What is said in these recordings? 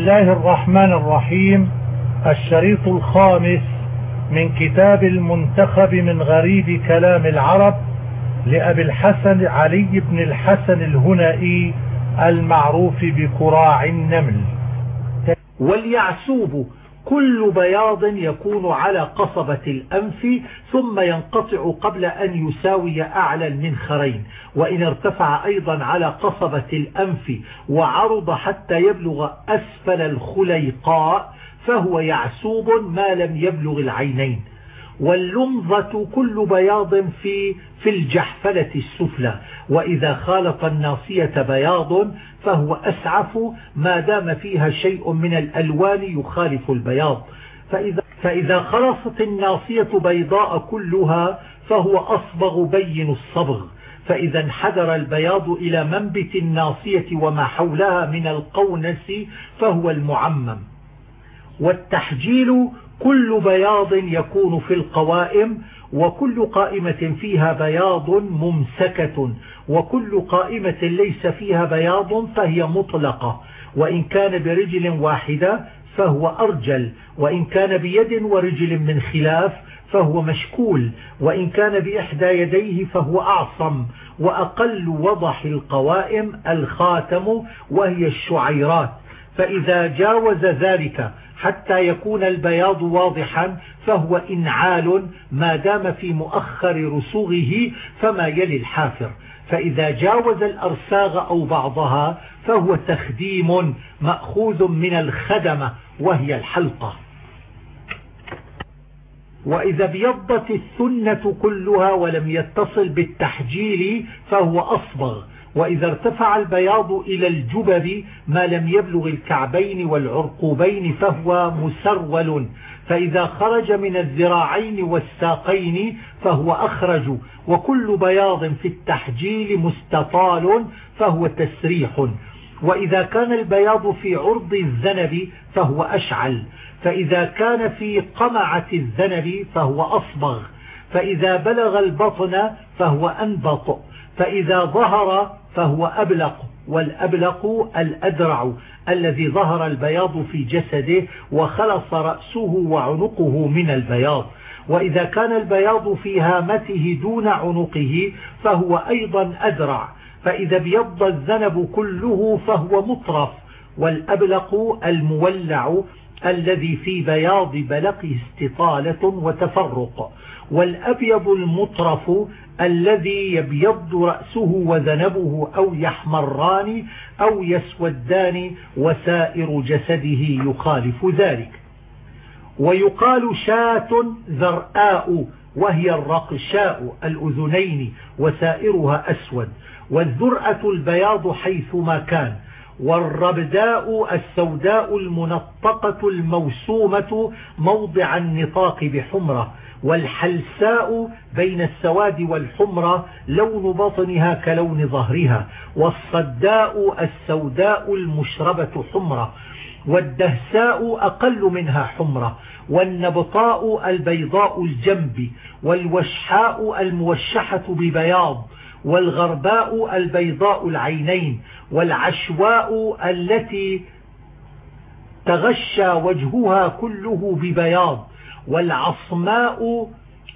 الله الرحمن الرحيم الشريط الخامس من كتاب المنتخب من غريب كلام العرب لأبي الحسن علي بن الحسن الهنائي المعروف بكراع النمل. واليعسوب كل بياض يكون على قصبة الأنف ثم ينقطع قبل أن يساوي أعلى المنخرين. وإن ارتفع أيضا على قصبة الأنف وعرض حتى يبلغ أسفل الخليقاء فهو يعسوب ما لم يبلغ العينين. واللمضة كل بياض في في الجحفلة السفلى. وإذا خالط الناصية بياض فهو أسعف ما دام فيها شيء من الألوان يخالف البياض. فإذا, فإذا خلصت الناصية بيضاء كلها فهو أصبغ بين الصبغ. فإذا انحدر البياض إلى منبت الناصية وما حولها من القونس فهو المعمم. والتحجيل كل بياض يكون في القوائم وكل قائمة فيها بياض ممسكة وكل قائمة ليس فيها بياض فهي مطلقة. وإن كان برجل واحدة فهو أرجل وإن كان بيد ورجل من خلاف فهو مشكول وإن كان بإحدى يديه فهو أعصم. وأقل وضح القوائم الخاتم وهي الشعيرات. فإذا جاوز ذلك حتى يكون البياض واضحا فهو إنعال ما دام في مؤخر رسوغه فما يلي الحافر. فإذا جاوز الأرساغ أو بعضها فهو تخديم مأخوذ من الخدمة وهي الحلقة. وإذا ابيضت السنة كلها ولم يتصل بالتحجيل فهو أصبغ. وإذا ارتفع البياض إلى الجبب ما لم يبلغ الكعبين والعرقوبين فهو مسرول. فإذا خرج من الذراعين والساقين فهو أخرج. وكل بياض في التحجيل مستطال فهو تسريح. وإذا كان البياض في عرض الذنب فهو أشعل. فإذا كان في قمعة الذنب فهو أصبغ. فإذا بلغ البطن فهو أنبط. فإذا ظهر فهو أبلق والأبلق الأدرع الذي ظهر البياض في جسده وخلص رأسه وعنقه من البياض. وإذا كان البياض في هامته دون عنقه فهو أيضا أدرع. فإذا ابيض الذنب كله فهو مطرف. والأبلق المولع الذي في بياض بلقه استطالة وتفرق. والأبيض المطرف الذي يبيض رأسه وذنبه أو يحمران أو يسودان وسائر جسده يخالف ذلك. ويقال شاة ذرآء وهي الرقشاء الأذنين وسائرها أسود. والذرأة البياض حيثما كان والربداء السوداء المنطقة الموسومة موضع النطاق بحمرة والحلساء بين السواد والحمرة لون بطنها كلون ظهرها والصداء السوداء المشربة حمرة والدهساء أقل منها حمرة والنبطاء البيضاء الجنب والوشحاء الموشحة ببياض والغرباء البيضاء العينين والعشواء التي تغشى وجهها كله ببياض والعصماء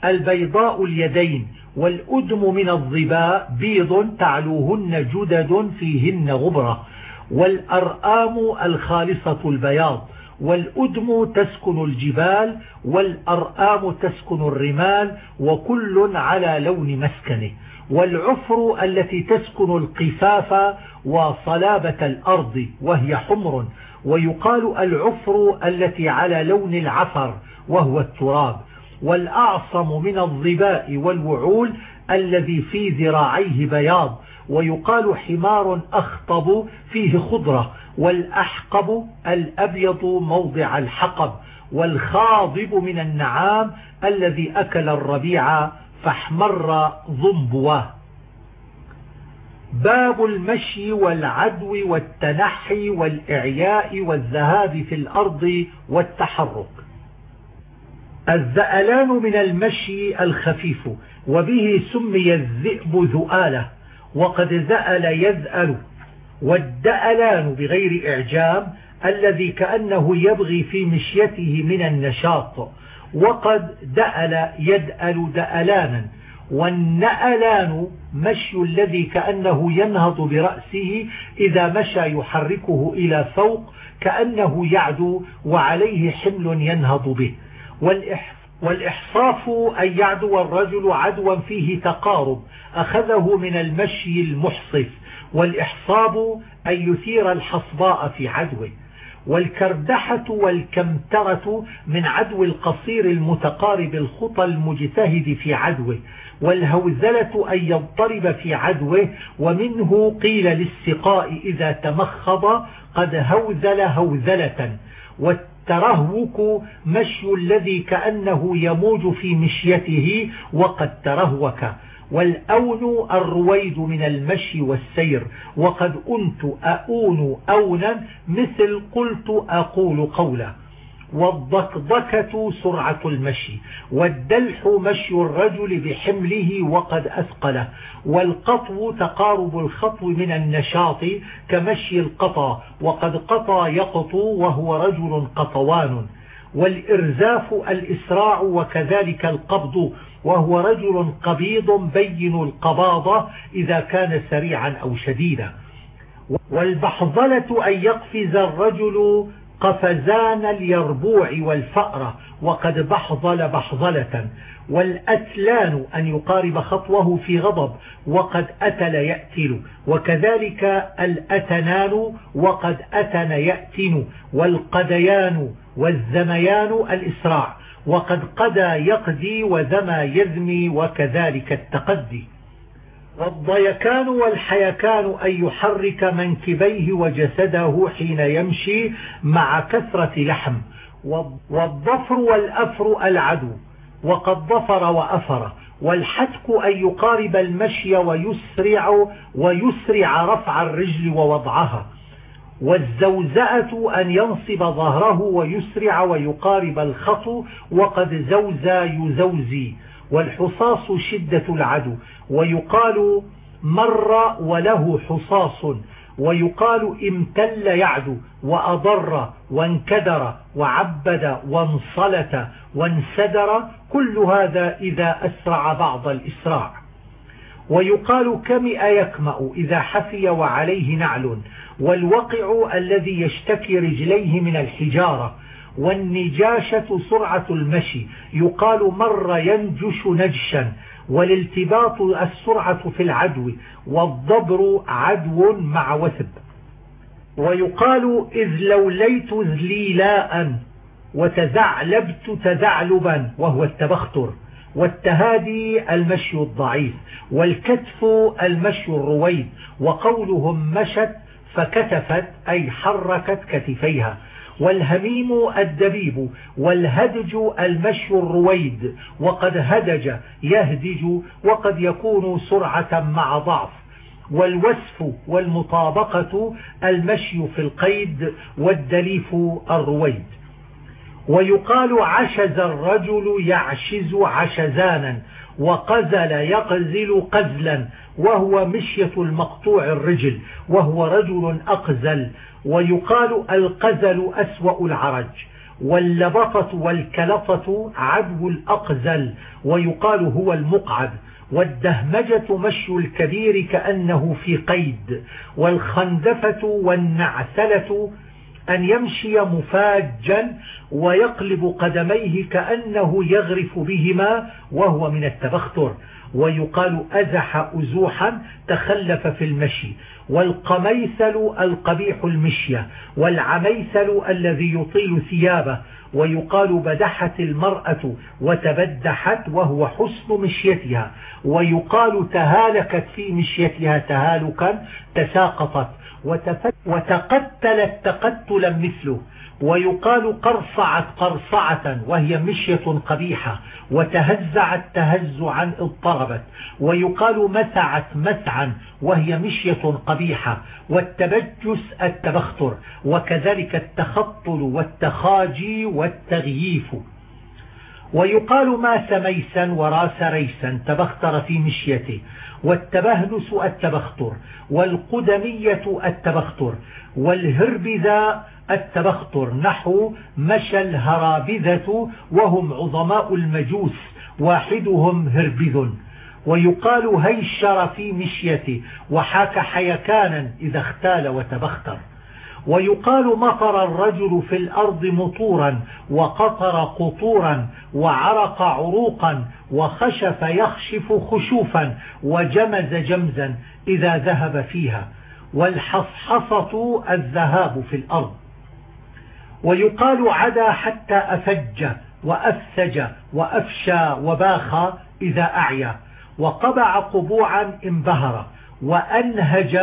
البيضاء اليدين والأدم من الظباء بيض تعلوهن جدد فيهن غبرة والأرآم الخالصة البياض والأدم تسكن الجبال والأرآم تسكن الرمال وكل على لون مسكنه والعفر التي تسكن القفاف وصلابة الأرض وهي حمر ويقال العفر التي على لون العفر وهو التراب. والأعصم من الظباء والوعول الذي في ذراعيه بياض ويقال حمار أخطب فيه خضرة والأحقب الأبيض موضع الحقب والخاضب من النعام الذي أكل الربيع فاحمر ضنبواه باب المشي والعدو والتنحي والإعياء والذهاب في الأرض والتحرك. الزألان من المشي الخفيف وبه سمي الذئب ذؤالة وقد زأل يزأل والدألان بغير إعجام الذي كأنه يبغي في مشيته من النشاط. وقد دأل يدأل دألانا. والنألان مشي الذي كأنه ينهض برأسه إذا مشى يحركه إلى فوق كأنه يعدو وعليه حمل ينهض به. والإحصاف أن يعدو الرجل عدوا فيه تقارب أخذه من المشي المحصف. والإحصاب أن يثير الحصباء في عدوه. والكردحة والكمترة من عدو القصير المتقارب الخطى المجتهد في عدوه والهوزلة أن يضطرب في عدوه ومنه قيل للسقاء إذا تمخض قد هوزل هوزلة والترهوك مشي الذي كأنه يموج في مشيته وقد ترهوك. والأون الرويد من المشي والسير وقد أنت أؤون أونا مثل قلت أقول قولا. والضكضكة سرعة المشي والدلح مشي الرجل بحمله وقد أثقله والقطو تقارب الخطو من النشاط كمشي القطى وقد قطى يقطو وهو رجل قطوان. والإرزاف الإسراع وكذلك القبض وهو رجل قبيض بين القباضة إذا كان سريعا أو شديدا. والبحظلة أن يقفز الرجل قفزان اليربوع والفأرة وقد بحظل بحظلة والأتلان أن يقارب خطوه في غضب وقد أتل يأتل وكذلك الأتنان وقد أتن يأتن والقديان والزميان الإسراع وقد قدى يقدي وذمى يذمي وكذلك التقدي. والضيكان والحيكان أن يحرك منكبيه وجسده حين يمشي مع كثرة لحم. والضفر والأفر العدو. وقد ضفر وأفر. والحتك أن يقارب المشي ويسرع ويسرع رفع الرجل ووضعها. والزوزأة أن ينصب ظهره ويسرع ويقارب الخط. وقد زوزى يزوزي. والحصاص شدة العدو. ويقال مر وله حصاص. ويقال امتل يعدو. وأضر وانكدر وعبد وانصلت وانسدر. كل هذا إذا أسرع بعض الإسراع. ويقال كمئ يكمأ إذا حفي وعليه نعل. والوقع الذي يشتكي رجليه من الحجارة. والنجاشة سرعة المشي. يقال مر ينجش نجشا. والالتباط السرعة في العدو. والضبر عدو مع وثب. ويقال إذ لوليت ذليلاء وتزعلبت تزعلبا وهو التبختر. والتهادي المشي الضعيف. والكتف المشي الرويد وقولهم مشت فكتفت أي حركت كتفيها. والهميم الدبيب والهدج المشي الرويد وقد هدج يهدج وقد يكون سرعة مع ضعف. والوسف والمطابقة المشي في القيد والدليف الرويد. ويقال عشز الرجل يعشز عشزانا وقزل يقزل قزلا وهو مشية المقطوع الرجل وهو رجل أقزل ويقال القزل أسوأ العرج واللبطة والكلطة عدو الأقزل ويقال هو المقعد والدهمجة مشي الكبير كأنه في قيد والخندفة والنعسلة أن يمشي مفاجا ويقلب قدميه كأنه يغرف بهما وهو من التبختر. ويقال أزح أزوحا تخلف في المشي والقميثل القبيح المشية والعميثل الذي يطيل ثيابه ويقال بدحت المرأة وتبدحت وهو حسن مشيتها ويقال تهالكت في مشيتها تهالكا تساقطت وتقتلت تقتلا مثله. ويقال قرصعت قرصعة وهي مشية قبيحة وتهزعت تهزعا اضطربت ويقال مسعت مسعا وهي مشية قبيحة والتبجس التبختر وكذلك التخطل والتخاجي والتغييف ويقال ماس ميسا وراس ريسا تبختر في مشيته والتبهلس التبختر والقدمية التبختر والهربذا التبختر نحو مشى الهرابذة وهم عظماء المجوس واحدهم هربذ. ويقال هيشر في مشيته وحاك حيكانا إذا اختال وتبختر. ويقال مطر الرجل في الأرض مطورا وقطر قطورا وعرق عروقا وخشف يخشف خشوفا وجمز جمزا إذا ذهب فيها. والحصحصة الذهاب في الأرض. ويقال عدا حتى أفج وأفسج وأفشى وباخ إذا أعيا وقبع قبوعا انبهر وأنهج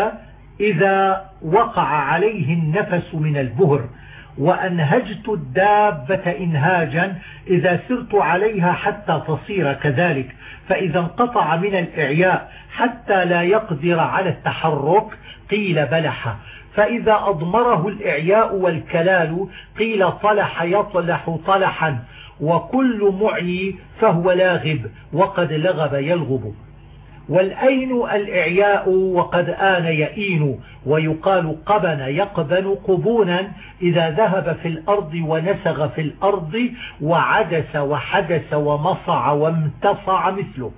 إذا وقع عليه النفس من البهر وأنهجت الدابة إنهاجا إذا سرت عليها حتى تصير كذلك فإذا انقطع من الإعياء حتى لا يقدر على التحرك قيل بلح فإذا أضمره الإعياء والكلال قيل طلح يطلح طلحا وكل معي فهو لاغب وقد لغب يلغب. والأين الإعياء وقد آن يئين ويقال قبن يقبن قبونا إذا ذهب في الأرض ونسغ في الأرض وعدس وحدث ومصع وامتصع مثله.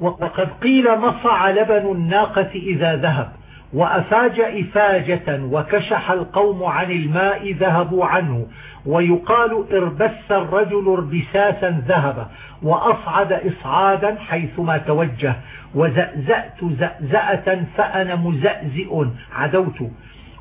وقد قيل مصع لبن الناقة إذا ذهب. وأفاج إفاجة وكشح القوم عن الماء ذهبوا عنه ويقال اربس الرجل اربساسا ذهب وأصعد إصعادا حيثما توجه وزأزأت زأزأة فأنا مزأزئ عدوت.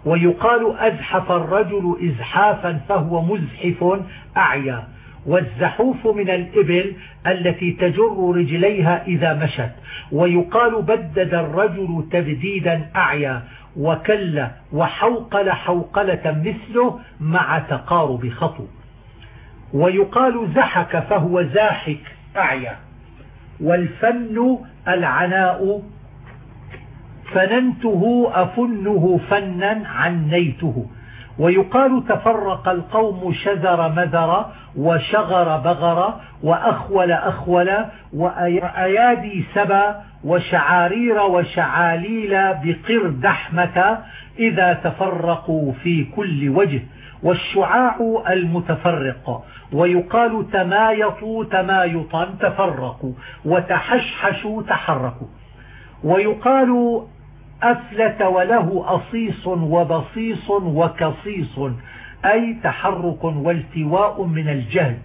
ويقال أزحف الرجل إزحافا فهو مزحف أعيا. والزحوف من الإبل التي تجر رجليها إذا مشت. ويقال بدد الرجل تبديدا أعيا وكل وحوقل حوقلة مثله مع تقارب خطو. ويقال زحك فهو زاحك أعيا. والفن العناء فننته أفنه فنا عنيته. ويقال تفرق القوم شذر مذر وشغر بغر وأخول أخول وأيادي سبا وشعارير وشعاليل بقر دحمة إذا تفرقوا في كل وجه والشعاع المتفرق ويقال تمايطوا تمايطا تفرقوا وتحشحشوا تحركوا ويقال أفلت وله أصيص وبصيص وكصيص أي تحرك والتواء من الجهل.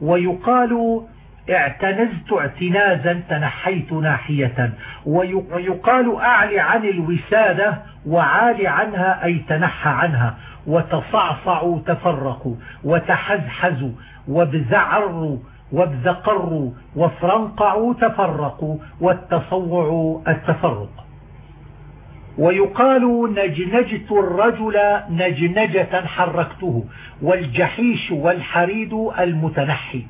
ويقال اعتنزت اعتنازا تنحيت ناحية. ويقال أعلي عن الوسادة وعال عنها أي تنحى عنها. وتصعصعوا تفرقوا وتحزحزوا وابزعروا وابزقروا وفرنقعوا تفرقوا والتصوع التفرق. ويقال نجنجت الرجل نجنجة حركته والجحيش والحريد المتنحي.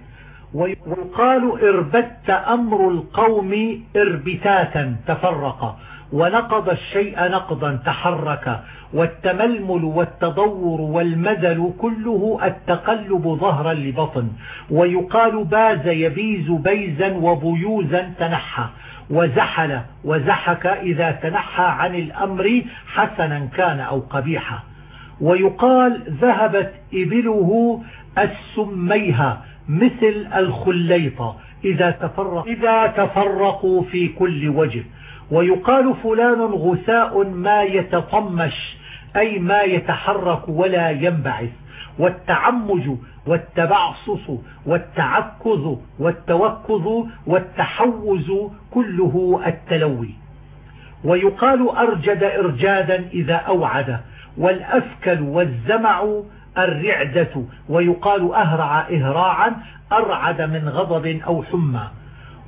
ويقال اربت أمر القوم إربتاتا تفرق. ونقض الشيء نقضا تحرك. والتململ والتضور والمدل كله التقلب ظهرا لبطن. ويقال باز يبيز بيزا وبيوزا تنحى. وزحل وزحك إذا تنحى عن الأمر حسنا كان أو قبيحا. ويقال ذهبت إبله السميها مثل الخليطة إذا, تفرق إذا تفرقوا في كل وجه. ويقال فلان غثاء ما يتطمش أي ما يتحرك ولا ينبعث. والتعمج والتبعصص والتعكز والتوكز والتحوز كله التلوي. ويقال أرجد إرجادا إذا أوعد والأفكل والزمع الرعدة ويقال أهرع إهراعا أرعد من غضب أو حمى.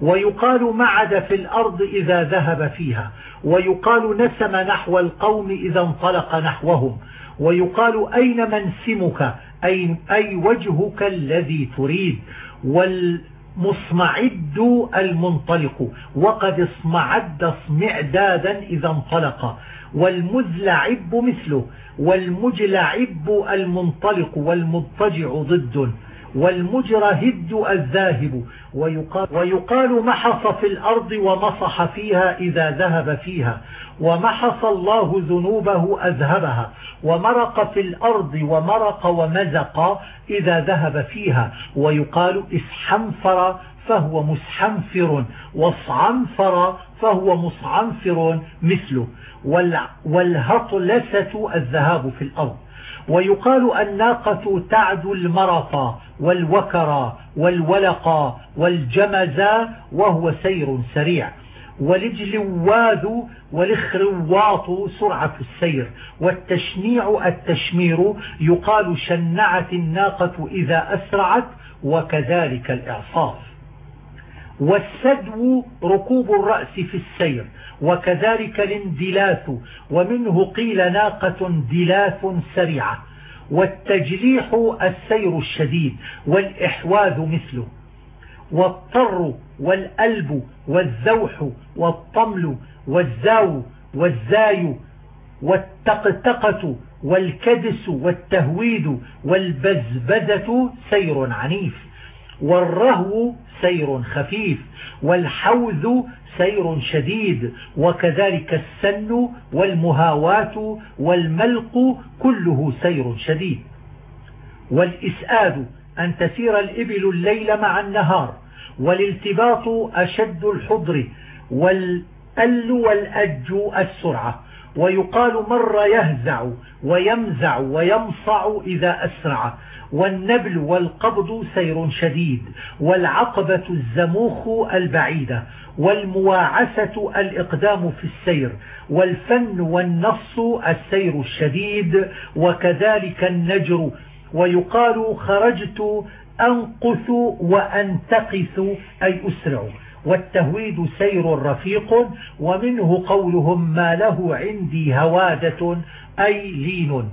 ويقال معد في الأرض إذا ذهب فيها. ويقال نسم نحو القوم إذا انطلق نحوهم. ويقال أين منسمك؟ أي, أي وجهك الذي تريد. والمصمعد المنطلق. وقد اصمعد اصمعدادا إذا انطلق. والمزلعب مثله. والمجلعب المنطلق. والمضطجع ضد. والمجرى هد الذاهب. ويقال, ويقال محص في الأرض ومصح فيها إذا ذهب فيها. ومحص الله ذنوبه أذهبها. ومرق في الأرض ومرق ومزق إذا ذهب فيها. ويقال اسحنفر فهو مسحنفر. واصعنفر فهو مصعنفر مثله. والهطلسة الذهاب في الأرض. ويقال الناقة تعد المرطى والوكرى والولقى والجمزا وهو سير سريع. والجلواذ والخرواط سرعة السير. والتشنيع التشمير يقال شنعت الناقة إذا أسرعت وكذلك الإعصاف. والسدو ركوب الرأس في السير وكذلك الاندلاث ومنه قيل ناقة دلاث سريعة والتجليح السير الشديد والإحواذ مثله والطر والألب والزوح والطمل والزاو والزاي والتقتقة والكدس والتهويد والبزبزة سير عنيف والرهو سير خفيف والحوذ سير شديد وكذلك السن والمهاواة والملق كله سير شديد. والإسآد أن تسير الإبل الليل مع النهار والالتباط أشد الحضر والأل والأج السرعة ويقال مر يهزع ويمزع ويمصع إذا أسرع. والنبل والقبض سير شديد والعقبة الزموخ البعيدة والمواعسة الإقدام في السير والفن والنص السير الشديد وكذلك النجر. ويقال خرجت أنقث وأنتقث أي أسرع. والتهويد سير رفيق ومنه قولهم ما له عندي هوادة أي لين.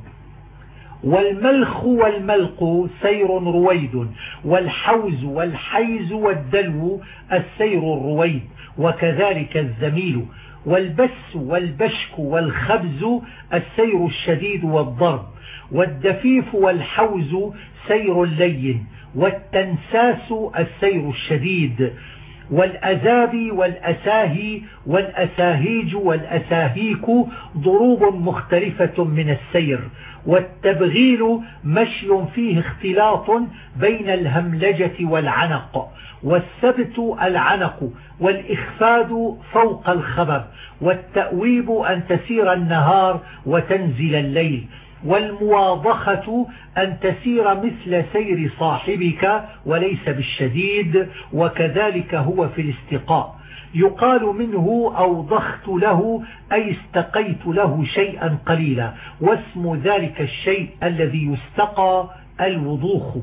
والملخ والملق سير رويد والحوز والحيز والدلو السير الرويد وكذلك الزميل. والبس والبشك والخبز السير الشديد والضرب والدفيف والحوز سير اللين والتنساس السير الشديد. والأزابي والأساهي والأساهيج والأساهيك ضروب مختلفة من السير والتبغيل مشي فيه اختلاط بين الهملجة والعنق والسبت العنق والإخفاد فوق الخبر والتأويب أن تسير النهار وتنزل الليل. والمواضخة أن تسير مثل سير صاحبك وليس بالشديد وكذلك هو في الاستقاء. يقال منه أوضخت له أي استقيت له شيئا قليلا. واسم ذلك الشيء الذي يستقى الوضوخ.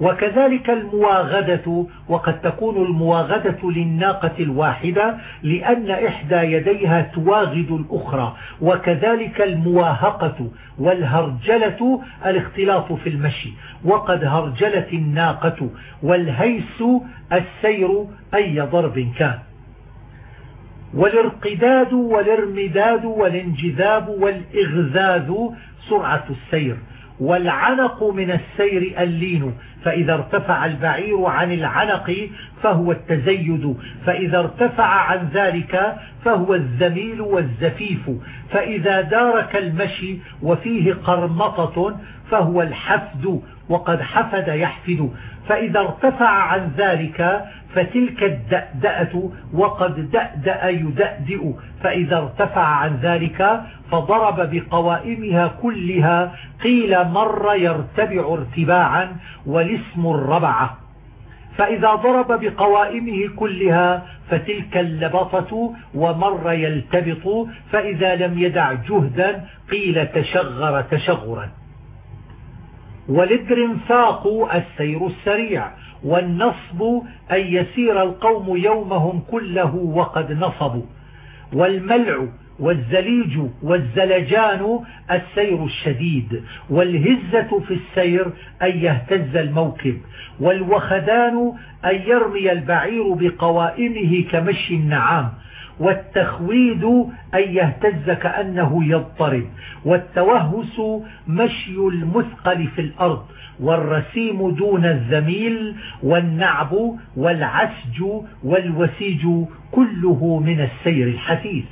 وكذلك المواغدة وقد تكون المواغدة للناقة الواحدة لأن إحدى يديها تواغد الأخرى وكذلك المواهقة والهرجلة الاختلاط في المشي وقد هرجلت الناقة والهيس السير أي ضرب كان. والارقداد والارمداد والانجذاب والإغذاذ سرعة السير والعنق من السير اللين فإذا ارتفع البعير عن العنق فهو التزيد. فإذا ارتفع عن ذلك فهو الزميل والزفيف. فإذا دارك المشي وفيه قرمطة فهو الحفد. وقد حفد يحفد. فإذا ارتفع عن ذلك فتلك الدأدأة وقد دأدأ يدأدئ. فإذا ارتفع عن ذلك فضرب بقوائمها كلها قيل مر يرتبع ارتباعا والاسم الربعة فإذا ضرب بقوائمه كلها فتلك اللبطة ومر يلتبط. فإذا لم يدع جهدا قيل تشغر تشغرا. والادرنفاق السير السريع والنصب أن يسير القوم يومهم كله وقد نصبوا والملع والزليج والزلجان السير الشديد والهزة في السير أن يهتز الموكب والوخدان أن يرمي البعير بقوائمه كمشي النعام. والتخويد أن يهتز كأنه يضطرب والتوهس مشي المثقل في الأرض والرسيم دون الذميل والنعب والعسج والوسيج كله من السير الحثيث.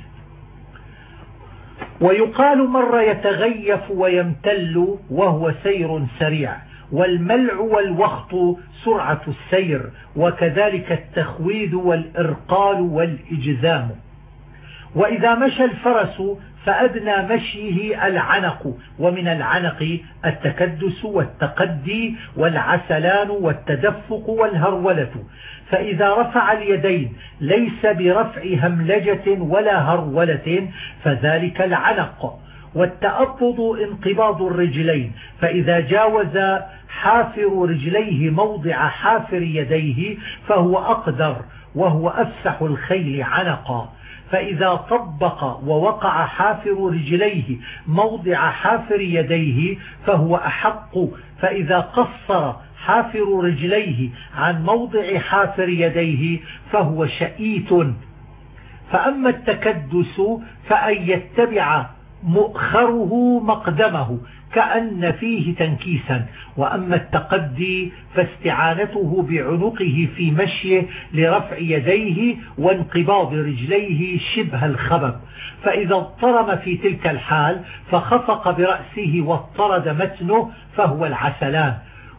ويقال مر يتغيف ويمتل وهو سير سريع والملع والوخط سرعة السير وكذلك التخويد والإرقال والإجزام. وإذا مشى الفرس فأدنى مشيه العنق ومن العنق التكدس والتقدي والعسلان والتدفق والهرولة. فإذا رفع اليدين ليس برفع هملجة ولا هرولة فذلك العنق. والتأبض انقباض الرجلين فإذا جاوز حافر رجليه موضع حافر يديه فهو أقدر وهو أفسح الخيل عنقا. فإذا طبق ووقع حافر رجليه موضع حافر يديه فهو أحق فإذا قصر حافر رجليه عن موضع حافر يديه فهو شئيت. فأما التكدس فأن يتبع مؤخره مقدمه كأن فيه تنكيسا. وأما التقدي فاستعانته بعنقه في مشيه لرفع يديه وانقباض رجليه شبه الخبب. فإذا اضطرم في تلك الحال فخفق برأسه واضطرد متنه فهو العسلان.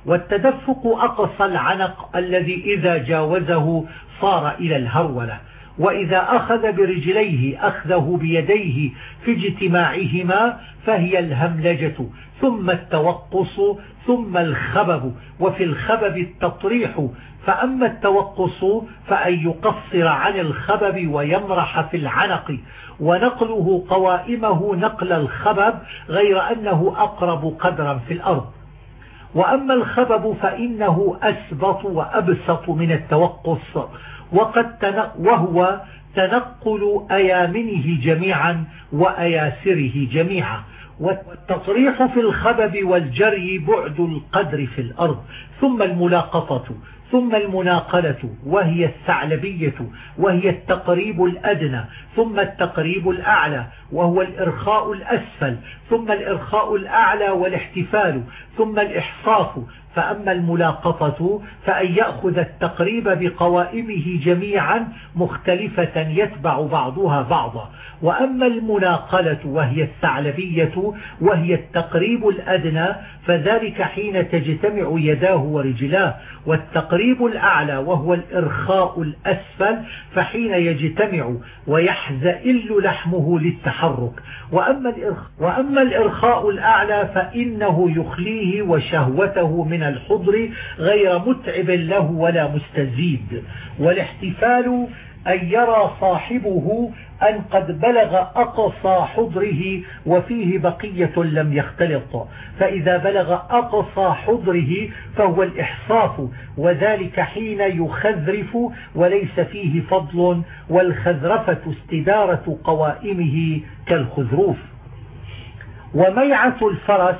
والتدفق أقصى العنق الذي إذا جاوزه صار إلى الهرولة. وإذا أخذ برجليه أخذه بيديه في اجتماعهما فهي الهملجة ثم التوقص ثم الخبب وفي الخبب التطريح فأما التوقص فأن يقصر عن الخبب ويمرح في العنق ونقله قوائمه نقل الخبب غير أنه أقرب قدرا في الأرض. وأما الخبب فإنه أسبط وأبسط من التوقص وقد وهو تنقل أيامنه جميعا وأياسره جميعا. والتصريح في الخبب والجري بعد القدر في الأرض. ثم الملاقطة ثم المناقلة وهي الثعلبية وهي التقريب الأدنى ثم التقريب الأعلى وهو الإرخاء الأسفل ثم الإرخاء الأعلى والاحتفال ثم الإحصاف. فأما الملاقطة فأن يأخذ التقريب بقوائمه جميعا مختلفة يتبع بعضها بعضا. وأما المناقلة وهي الثعلبية وهي التقريب الأدنى فذلك حين تجتمع يداه ورجلاه. والتقريب الأعلى وهو الإرخاء الأسفل فحين يجتمع ويحزئل لحمه للتحرك. وأما, وأما الإرخاء الأعلى فإنه يخليه وشهوته من الحضر غير متعب له ولا مستزيد. والاحتفال أن يرى صاحبه أن قد بلغ أقصى حضره وفيه بقية لم يختلط. فإذا بلغ أقصى حضره فهو الإحصاف وذلك حين يخذرف وليس فيه فضل والخذرفة استدارة قوائمه كالخذروف. وميعة الفرس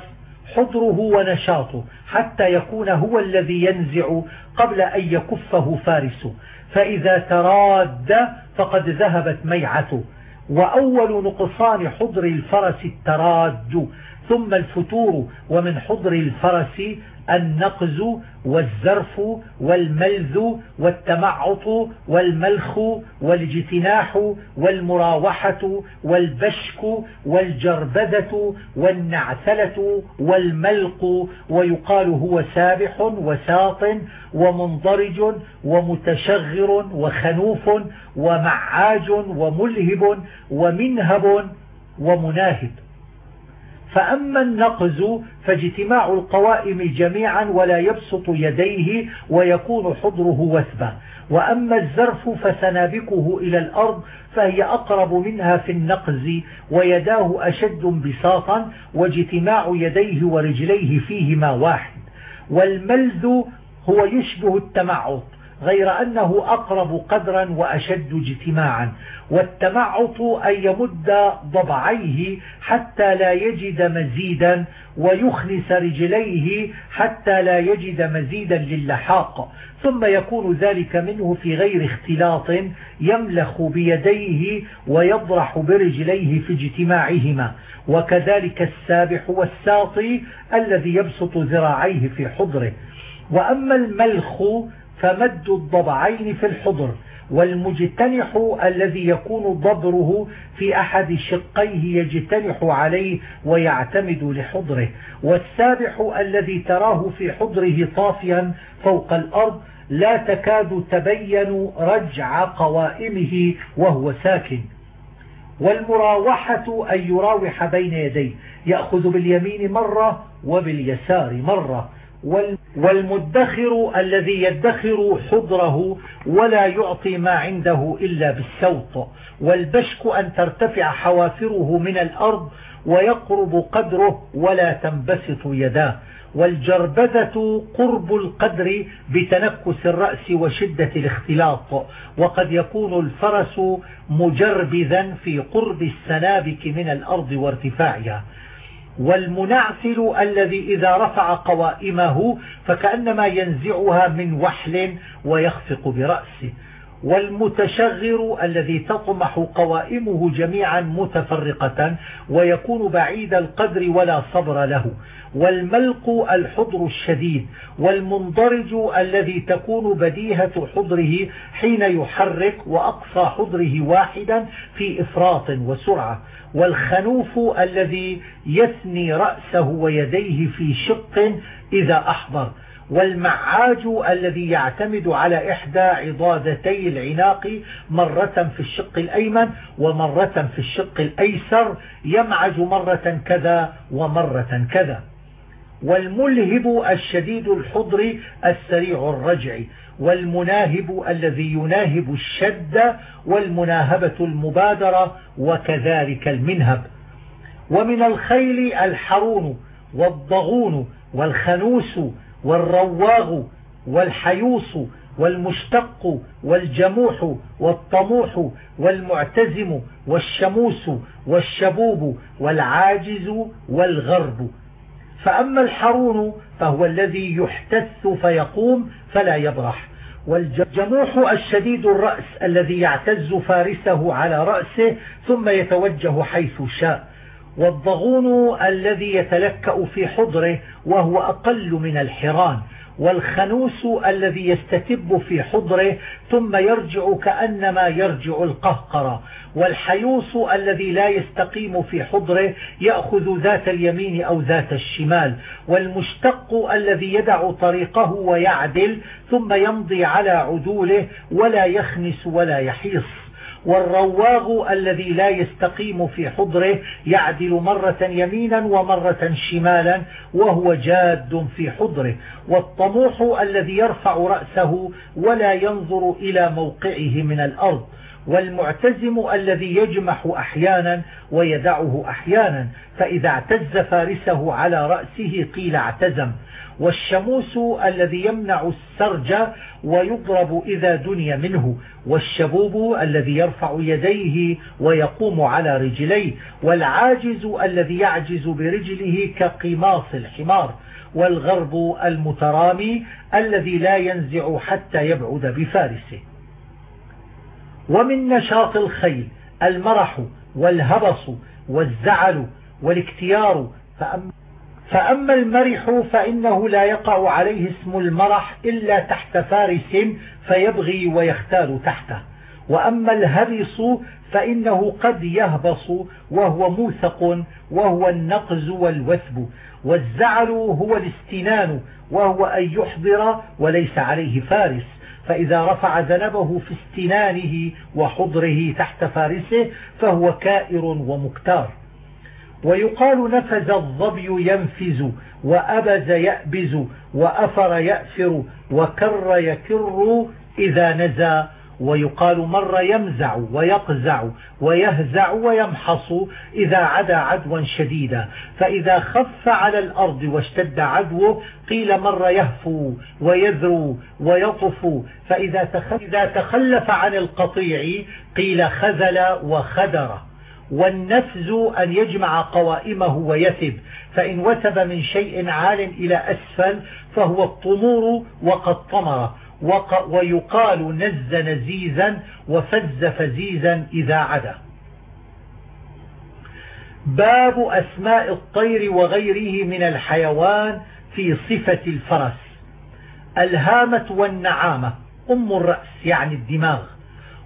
حضره ونشاطه حتى يكون هو الذي ينزع قبل أن يكفه فارسه فإذا تراد فقد ذهبت ميعته. وأول نقصان حضر الفرس التراد ثم الفتور ومن حضر الفرس النقز والزرف والملذ والتمعط والملخ والاجتناح والمراوحة والبشك والجربذة والنعثلة والملق ويقال هو سابح وساط ومنضرج ومتشغر وخنوف ومعاج وملهب ومنهب ومناهب فأما النقز فاجتماع القوائم جميعا ولا يبسط يديه ويكون حضره وثبا وأما الزرف فسنابكه إلى الأرض فهي أقرب منها في النقز ويداه أشد انبساطا واجتماع يديه ورجليه فيهما واحد. والملذ هو يشبه التمعط. غير أنه أقرب قدرا وأشد اجتماعا والتمعط أن يمد ضبعيه حتى لا يجد مزيدا ويخنس رجليه حتى لا يجد مزيدا للحاق. ثم يكون ذلك منه في غير اختلاط يملخ بيديه ويضرح برجليه في اجتماعهما. وكذلك السابح والساطي الذي يبسط ذراعيه في حضره. وأما الملخ فمد الضبعين في الحضر والمجتنح الذي يكون ضبره في أحد شقيه يجتنح عليه ويعتمد لحضره والسابح الذي تراه في حضره طافيا فوق الأرض لا تكاد تبين رجع قوائمه وهو ساكن. والمراوحة أن يراوح بين يديه يأخذ باليمين مرة وباليسار مرة. والمدخر الذي يدخر حضره ولا يعطي ما عنده إلا بالسوط. والبشك أن ترتفع حوافره من الأرض ويقرب قدره ولا تنبسط يداه. والجربذة قرب القدر بتنكس الرأس وشدة الاختلاط. وقد يكون الفرس مجربذا في قرب السنابك من الأرض وارتفاعها. والمنعسل الذي إذا رفع قوائمه فكأنما ينزعها من وحل ويخفق برأسه. والمتشغر الذي تطمح قوائمه جميعا متفرقة ويكون بعيد القدر ولا صبر له. والملق الحضر الشديد والمنضرج الذي تكون بديهة حضره حين يحرك وأقصى حضره واحدا في إفراط وسرعة. والخنوف الذي يثني رأسه ويديه في شق إذا أحضر. والمعاج الذي يعتمد على إحدى عضادتي العناق مرة في الشق الأيمن ومرة في الشق الأيسر يمعج مرة كذا ومرة كذا. والملهب الشديد الحضر السريع الرجع والمناهب الذي يناهب الشد والمناهبة المبادرة وكذلك المنهب. ومن الخيل الحرون والضغون والخنوس والرواغ والحيوص والمشتق والجموح والطموح والمعتزم والشموس والشبوب والعاجز والغرب. فأما الحرون فهو الذي يحتث فيقوم فلا يبرح. والجموح الشديد الرأس الذي يعتز فارسه على رأسه ثم يتوجه حيث شاء. والضغون الذي يتلكأ في حضره وهو أقل من الحران والخنوس الذي يستتب في حضره ثم يرجع كأنما يرجع القهقرة والحيوص الذي لا يستقيم في حضره يأخذ ذات اليمين أو ذات الشمال والمشتق الذي يدع طريقه ويعدل ثم يمضي على عدوله ولا يخنس ولا يحيص. والرواغ الذي لا يستقيم في حضره يعدل مرة يمينا ومرة شمالا وهو جاد في حضره. والطموح الذي يرفع رأسه ولا ينظر إلى موقعه من الأرض. والمعتزم الذي يجمح أحيانا ويدعه أحيانا. فإذا اعتز فارسه على رأسه قيل اعتزم. والشموس الذي يمنع السرج ويضرب إذا دني منه والشبوب الذي يرفع يديه ويقوم على رجليه والعاجز الذي يعجز برجله كقماص الحمار والغرب المترامي الذي لا ينزع حتى يبعد بفارسه. ومن نشاط الخيل المرح والهبص والزعل والاكتيار فأما فأما المرح فإنه لا يقع عليه اسم المرح إلا تحت فارس فيبغي ويختال تحته. وأما الهبص فإنه قد يهبص وهو موثق وهو النقز والوثب والزعل هو الاستنان وهو أن يحضر وليس عليه فارس. فإذا رفع ذنبه في استنانه وحضره تحت فارسه فهو كائر ومكتار. ويقال نفذ الظبي ينفز وأبز يأبز وأفر يأفر وكر يكر إذا نزى ويقال مر يمزع ويقزع ويهزع ويمحص إذا عدا عدوا شديدا. فإذا خف على الأرض واشتد عدوه قيل مر يهفو ويذرو ويطف فإذا تخلف عن القطيع قيل خذل وخدر. والنفز أن يجمع قوائمه ويثب فإن وثب من شيء عال إلى أسفل فهو الطمور وقد طمر ويقال نز نزيزا وفز فزيزا إذا عدا. باب أسماء الطير وغيره من الحيوان في صفة الفرس. الهامة والنعامة أم الرأس يعني الدماغ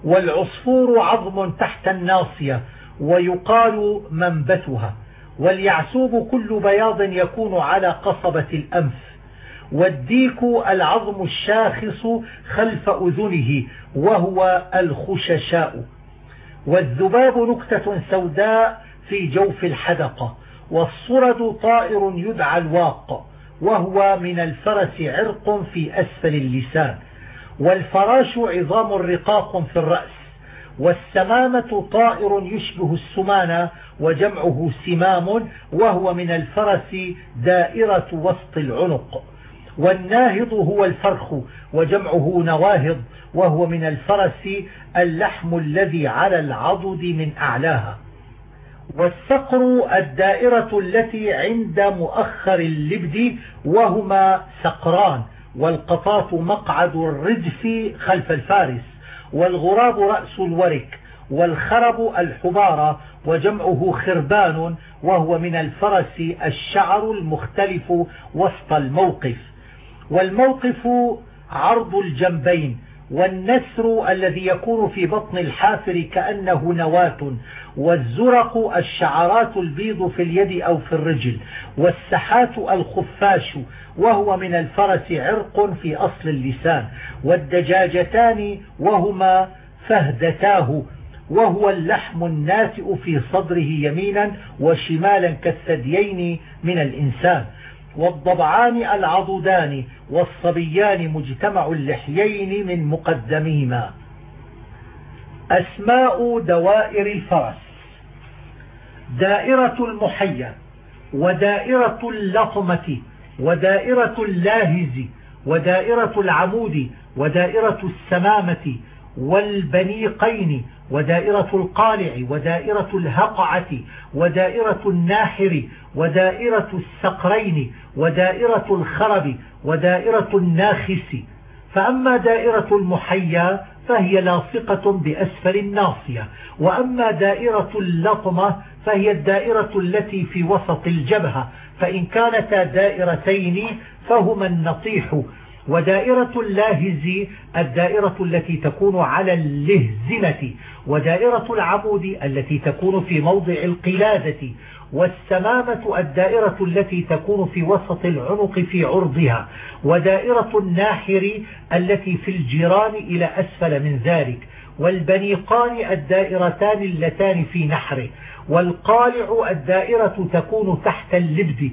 والعصفور عظم تحت الناصية ويقال منبتها. واليعسوب كل بياض يكون على قصبة الأنف. والديك العظم الشاخص خلف أذنه وهو الخششاء. والذباب نكتة سوداء في جوف الحدقة والصرد طائر يدعى الواق وهو من الفرس عرق في أسفل اللسان. والفراش عظام رقاق في الرأس. والسمامة طائر يشبه السمانة وجمعه سمام وهو من الفرس دائرة وسط العنق. والناهض هو الفرخ وجمعه نواهض وهو من الفرس اللحم الذي على العضد من أعلاها. والصقر الدائرة التي عند مؤخر اللبد وهما سقران والقطاط مقعد الردف خلف الفارس. والغراب رأس الورك والخرب الحبارة وجمعه خربان وهو من الفرس الشعر المختلف وسط الموقف. والموقف عرض الجنبين والنسر الذي يكون في بطن الحافر كأنه نواة والزرق الشعرات البيض في اليد أو في الرجل والسحات الخفاش وهو من الفرس عرق في أصل اللسان والدجاجتان وهما فهدتاه وهو اللحم الناتئ في صدره يمينا وشمالا كالثديين من الإنسان. والضبعان العضدان والصبيان مجتمع اللحيين من مقدمهما. أسماء دوائر الفرس. دائرة المحيا ودائرة اللطمة ودائرة اللاهز ودائرة العمود ودائرة السمامة والبنيقين ودائرة القالع ودائرة الهقعة ودائرة الناحر ودائرة السقرين ودائرة الخرب ودائرة الناخس. فأما دائرة المحيا فهي لاصقة بأسفل الناصية وأما دائرة اللطمة فهي الدائرة التي في وسط الجبهة فإن كانتا دائرتين فهما النطيح ودائرة اللاهز الدائرة التي تكون على اللهزمة ودائرة العمود التي تكون في موضع القلادة والسمامة الدائرة التي تكون في وسط العنق في عرضها ودائرة الناحر التي في الجيران إلى أسفل من ذلك والبنيقان الدائرتان اللتان في نحره والقالع الدائرة تكون تحت اللبد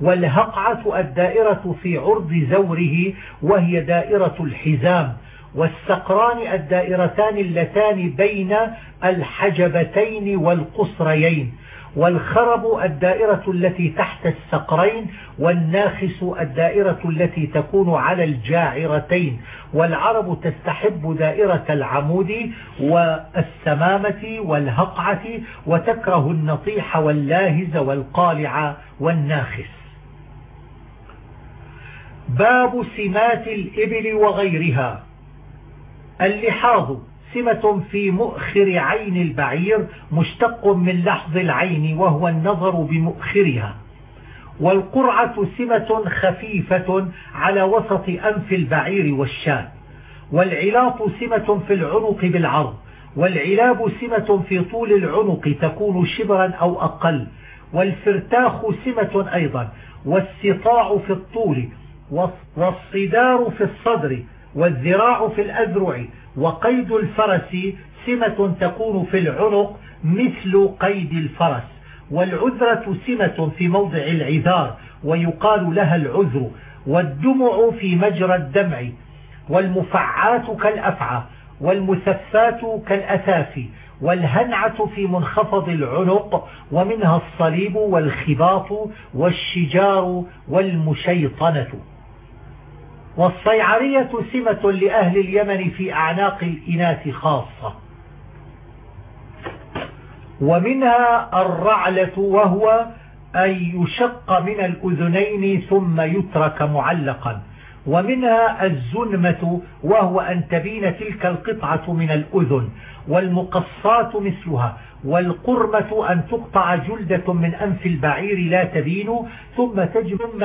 والهقعة الدائرة في عرض زوره وهي دائرة الحزام والسقران الدائرتان اللتان بين الحجبتين والقصريين والخرب الدائرة التي تحت السقرين والناخس الدائرة التي تكون على الجاعرتين والعرب تستحب دائرة العمود والسمامة والهقعة وتكره النطيح واللاهز والقالع والناخس. باب سمات الإبل وغيرها. اللحاظ سمة في مؤخر عين البعير مشتق من لحظ العين وهو النظر بمؤخرها. والقرعة سمة خفيفة على وسط أنف البعير والشاة. والعلاط سمة في العنق بالعرض. والعلاب سمة في طول العنق تكون شبرا أو أقل. والفرتاخ سمة أيضا. والسطاع في الطول والصدار في الصدر والذراع في الأذرع وقيد الفرس سمة تكون في العنق مثل قيد الفرس والعذرة سمة في موضع العذار ويقال لها العذر والدمع في مجرى الدمع والمفعات كالأفعى والمسفات كالأثاف والهنعة في منخفض العنق ومنها الصليب والخباط والشجار والمشيطنة والصيعرية سمة لأهل اليمن في أعناق الإناث خاصة. ومنها الرعلة وهو أن يشق من الأذنين ثم يترك معلقا. ومنها الزنمة وهو أن تبين تلك القطعة من الأذن والمقصات مثلها. والقرمة أن تقطع جلدة من أنف البعير لا تبين ثم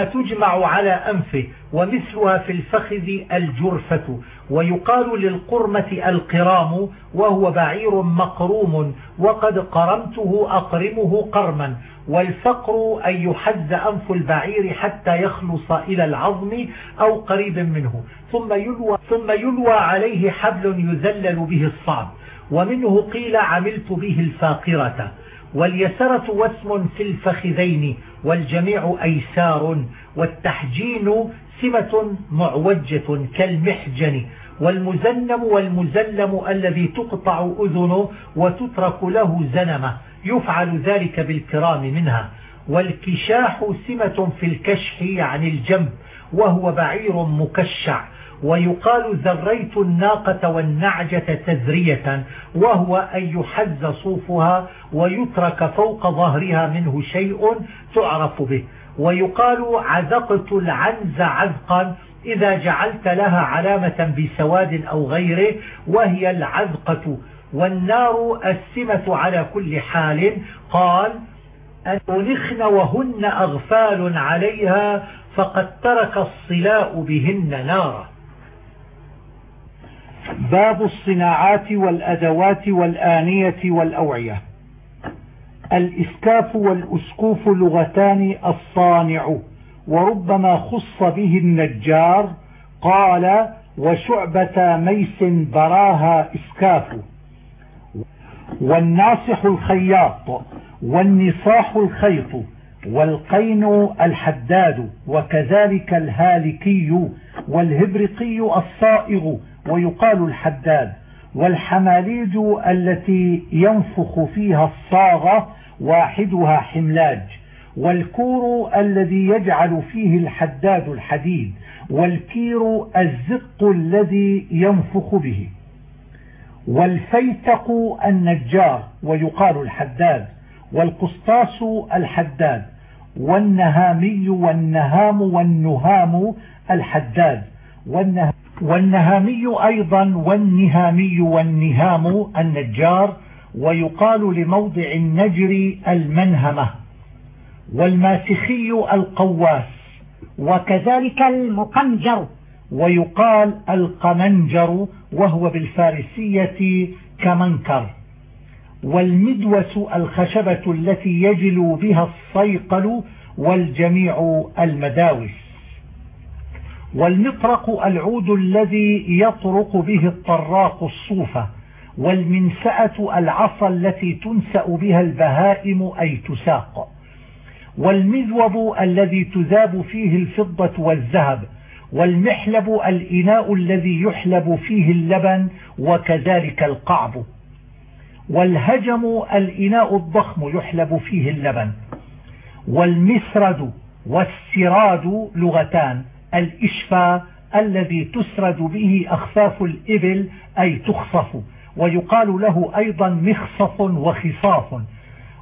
تجمع, على أنفه ومثلها في الفخذ الجرفة. ويقال للقرمة القرام وهو بعير مقروم وقد قرمته أقرمه قرما. والفقر أن يحز أنف البعير حتى يخلص إلى العظم أو قريب منه. ثم يلوى, ثم يلوى عليه حبل يذلل به الصعب. ومنه قيل عملت به الفاقرة واليسرة واسم في الفخذين والجميع أيسار والتحجين سمة معوجة كالمحجن والمزنم والمزلم الذي تقطع أذنه وتترك له زنمة يفعل ذلك بالكرام منها والكشاح سمة في الكشح عن الجنب وهو بعير مكشع ويقال ذريت الناقة والنعجة تزرية وهو أن يحز صوفها ويترك فوق ظهرها منه شيء تعرف به. ويقال عذقت العنز عذقا إذا جعلت لها علامة بسواد أو غيره وهي العذقة والنار السمة على كل حال. قال أنخن وهن أغفال عليها فقد ترك الصلاء بهن نارا. باب الصناعات والأدوات والآنية والأوعية. الإسكاف والأسكوف لغتان الصانع وربما خص به النجار قال وشعبة ميس براها إسكاف. والناصح الخياط والنصاح الخيط والقين الحداد وكذلك الهالكي والهبرقي الصائغ ويقال الحداد والحماليج التي ينفخ فيها الصاغة واحدها حملاج والكور الذي يجعل فيه الحداد الحديد والكير الزق الذي ينفخ به. والفيتق النجار ويقال الحداد والقسطاس الحداد والنهامي والنهام والنهام الحداد. والنهامي أيضا والنهامي والنهام النجار ويقال لموضع النجر المنهمة والماسخي القواس وكذلك المقنجر ويقال القمنجر وهو بالفارسية كمنكر والمدوس الخشبة التي يجلو بها الصيقل والجميع المداوس والمطرق العود الذي يطرق به الطراق الصوفة والمنسأة العصا التي تنسأ بها البهائم أي تساق والمذوب الذي تذاب فيه الفضة والذهب والمحلب الإناء الذي يحلب فيه اللبن وكذلك القعب والهجم الإناء الضخم يحلب فيه اللبن والمسرد والسراد لغتان الإشفى الذي تسرد به أخفاف الإبل أي تخصف ويقال له أيضا مخصف وخصاف.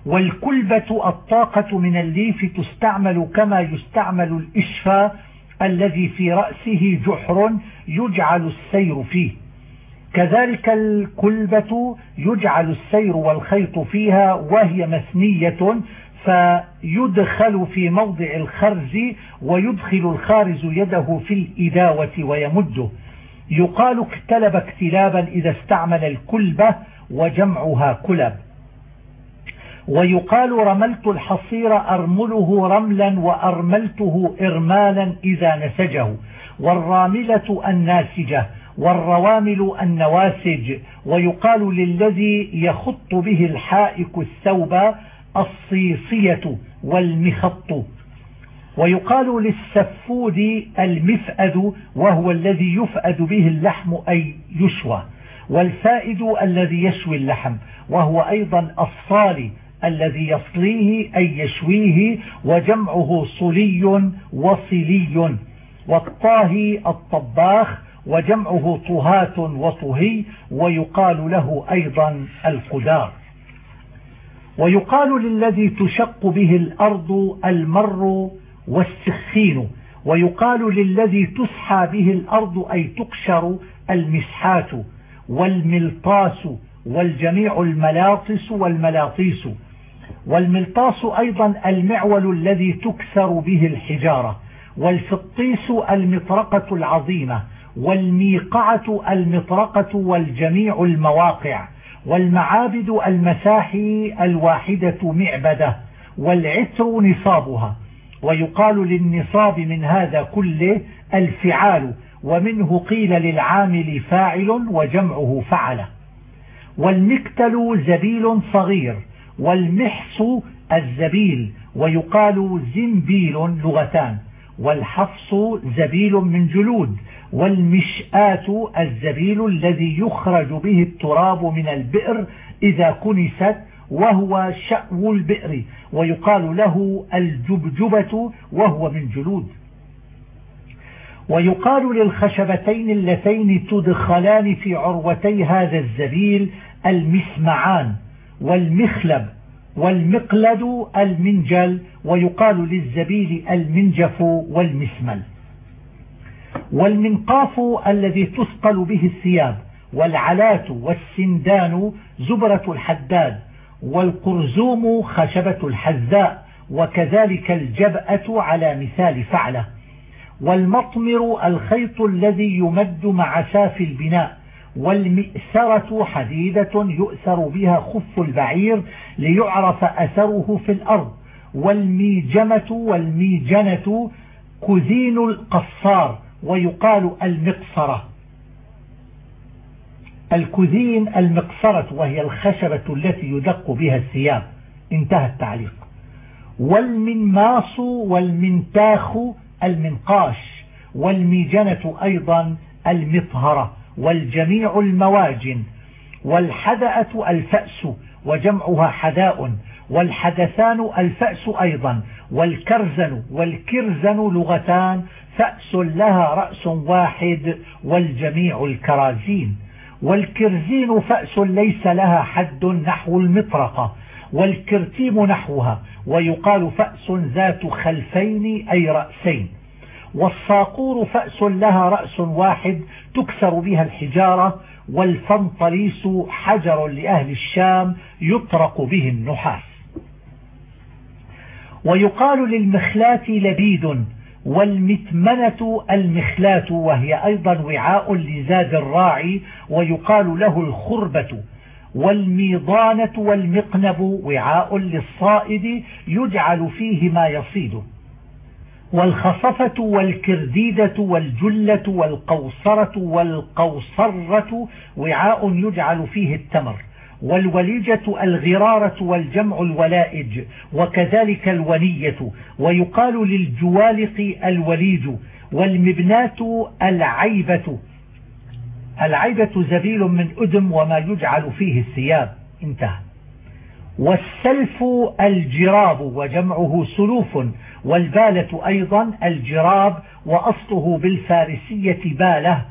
والكلبة الطاقة من الليف تستعمل كما يستعمل الإشفى الذي في رأسه جحر يجعل السير فيه. كذلك الكلبة يجعل السير والخيط فيها وهي مثنية فيدخل في موضع الخرز ويدخل الخارز يده في الإداوة ويمده. يقال اكتلب اكتلابا إذا استعمل الكلبة وجمعها كلب. ويقال رملت الحصير أرمله رملا وأرملته إرمالا إذا نسجه. والراملة الناسجة والروامل النواسج. ويقال للذي يخط به الحائك الثوب الصيصية والمخط. ويقال للسفود المفأد وهو الذي يفأد به اللحم أي يشوى. والفائد الذي يشوي اللحم وهو أيضا الصالي الذي يصليه أي يشويه وجمعه صلي وصلي. والطاهي الطباخ وجمعه طهاة وطهي ويقال له أيضا القدار. ويقال للذي تشق به الأرض المر والسخين ويقال للذي تسحى به الأرض أي تقشر المسحات والملطاس والجميع الملاطس والملاطيس. والملطاس أيضا المعول الذي تكسر به الحجارة والفطيس المطرقة العظيمة والميقعة المطرقة والجميع المواقع. والمعابد المساحي الواحدة معبدة والعتر نصابها. ويقال للنصاب من هذا كله الفعال ومنه قيل للعامل فاعل وجمعه فعل. والمكتل زبيل صغير والمحص الزبيل ويقال زنبيل لغتان. والحفص زبيل من جلود والمشآة الزبيل الذي يخرج به التراب من البئر إذا كنست وهو شأو البئر ويقال له الجبجبة وهو من جلود. ويقال للخشبتين اللتين تدخلان في عروتي هذا الزبيل المسمعان والمخلب والمقلد المنجل ويقال للزبيل المنجف والمسمل. والمنقاف الذي تثقل به الثياب والعلات والسندان زبرة الحداد والقرزوم خشبة الحذاء وكذلك الجبأة على مثال فعلة والمطمر الخيط الذي يمد مع ساف البناء والمئسرة حديدة يؤثر بها خف البعير ليعرف أثره في الأرض والميجمة والميجنة كذين القصار ويقال المقصرة. الكذين المقصرة وهي الخشبة التي يدق بها الثياب. انتهى التعليق. والمنماص والمنتاخ المنقاش. والميجنة أيضا المطهرة. والجميع المواجن. والحدأة الفأس وجمعها حداء. والحدثان الفأس أيضا والكرزن والكرزن لغتان فأس لها رأس واحد والجميع الكرازين. والكرزين فأس ليس لها حد نحو المطرقة والكرتيم نحوها ويقال فأس ذات خلفين أي رأسين. والصاقور فأس لها رأس واحد تكسر بها الحجارة والفنطليس حجر لأهل الشام يطرق به النحاس. ويقال للمخلات لبيد والمتمنة المخلات وهي أيضا وعاء لزاد الراعي ويقال له الخربة. والميضانة والمقنب وعاء للصائد يجعل فيه ما يصيده والخصفة والكرديدة والجلة والقوصرة والقوصرة وعاء يجعل فيه التمر. والوليجة الغرارة والجمع الولائج وكذلك الونية ويقال للجوالق الوليج والمبنات العيبة. العيبة زبيل من أدم وما يجعل فيه الثياب. انتهى. والسلف الجراب وجمعه سلوف والبالة أيضا الجراب وأصله بالفارسية بالة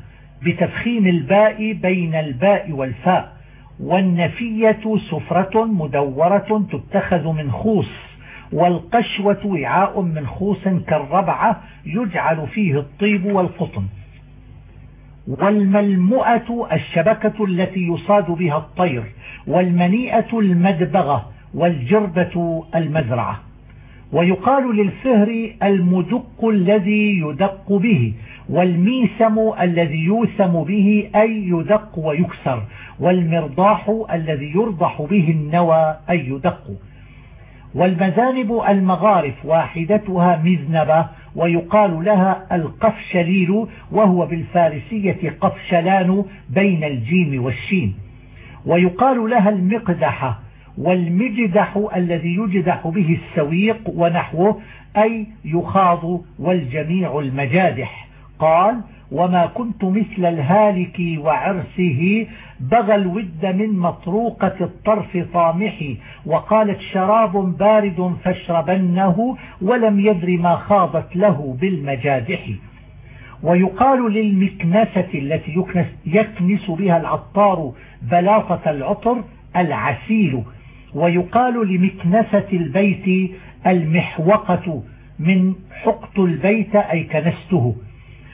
بتفخيم الباء بين الباء والفاء. والنفية سفرة مدورة تتخذ من خوص والقشوة وعاء من خوص كالربعة يجعل فيه الطيب والقطن. والملمؤة الشبكة التي يصاد بها الطير والمنيئة المدبغة والجربة المزرعة. ويقال للفهر المدق الذي يدق به والميسم الذي يوسم به أي يدق ويكسر والمرضاح الذي يرضح به النوى أي يدق. والمذانب المغارف واحدتها مذنبة ويقال لها القفشليل وهو بالفارسية قفشلان بين الجيم والشين. ويقال لها المقدحة والمجدح الذي يجدح به السويق ونحوه أي يخاض والجميع المجادح. قال وما كنت مثل الهالك وعرسه بغى الود من مطروقة الطرف طامحي وقالت شراب بارد فاشربنه ولم يدر ما خاضت له بالمجادح. ويقال للمكنسة التي يكنس, يكنس بها العطار بلاطة العطر العسيل. ويقال لمكنسة البيت المحوقة من حقت البيت أي كنسته.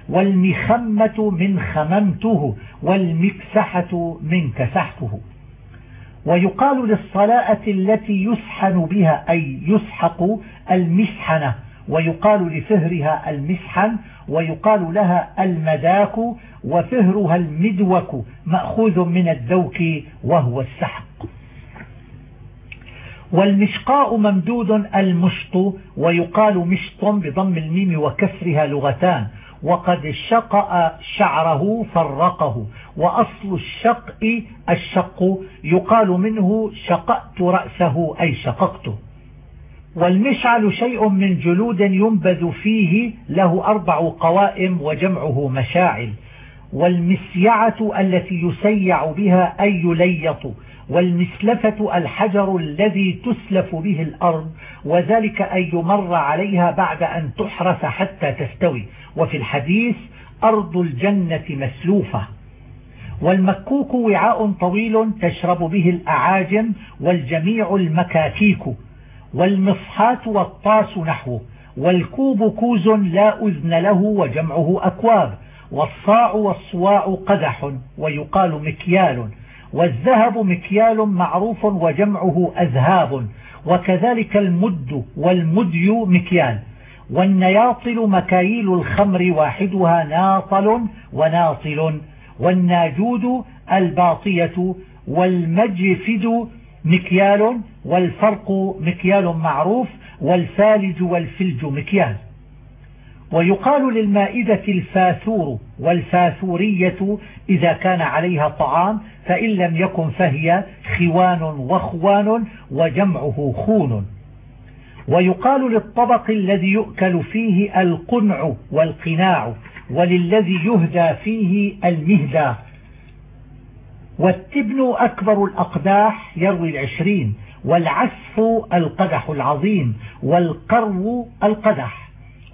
والمخمة من خممته والمكسحة من كسحته. ويقال للصلاة التي يسحن بها أي يسحق المسحنة ويقال لفهرها المسحن ويقال لها المداك وفهرها المدوك مأخوذ من الدوك وهو السحق. والمشقاء ممدود المشط ويقال مشط بضم الميم وكسرها لغتان. وقد شقأ شعره فرقه وأصل الشق الشق يقال منه شقأت رأسه أي شققته والمشعل شيء من جلود ينبذ فيه له أربع قوائم وجمعه مشاعل. والمسيعة التي يسيع بها أي يليط والمسلفة الحجر الذي تسلف به الأرض وذلك أن يمر عليها بعد أن تحرس حتى تستوي. وفي الحديث أرض الجنة مسلوفة. والمكوك وعاء طويل تشرب به الأعاجم والجميع المكاكيك والمصحات والطاس نحوه والكوب كوز لا أذن له وجمعه أكواب. والصاع والصواع قدح ويقال مكيال. والذهب مكيال معروف وجمعه أذهاب. وكذلك المد والمدي مكيال. والنياطل مكاييل الخمر واحدها ناطل وناطل والناجود الباطية والمجفد مكيال والفرق مكيال معروف والفالج والفلج مكيال. ويقال للمائدة الفاثور والفاثورية إذا كان عليها طعام فإن لم يكن فهي خوان وخوان وجمعه خون. ويقال للطبق الذي يؤكل فيه القنع والقناع وللذي يهدى فيه المهدى. والتبن أكبر الأقداح يروي العشرين والعسف القدح العظيم والقرو القدح.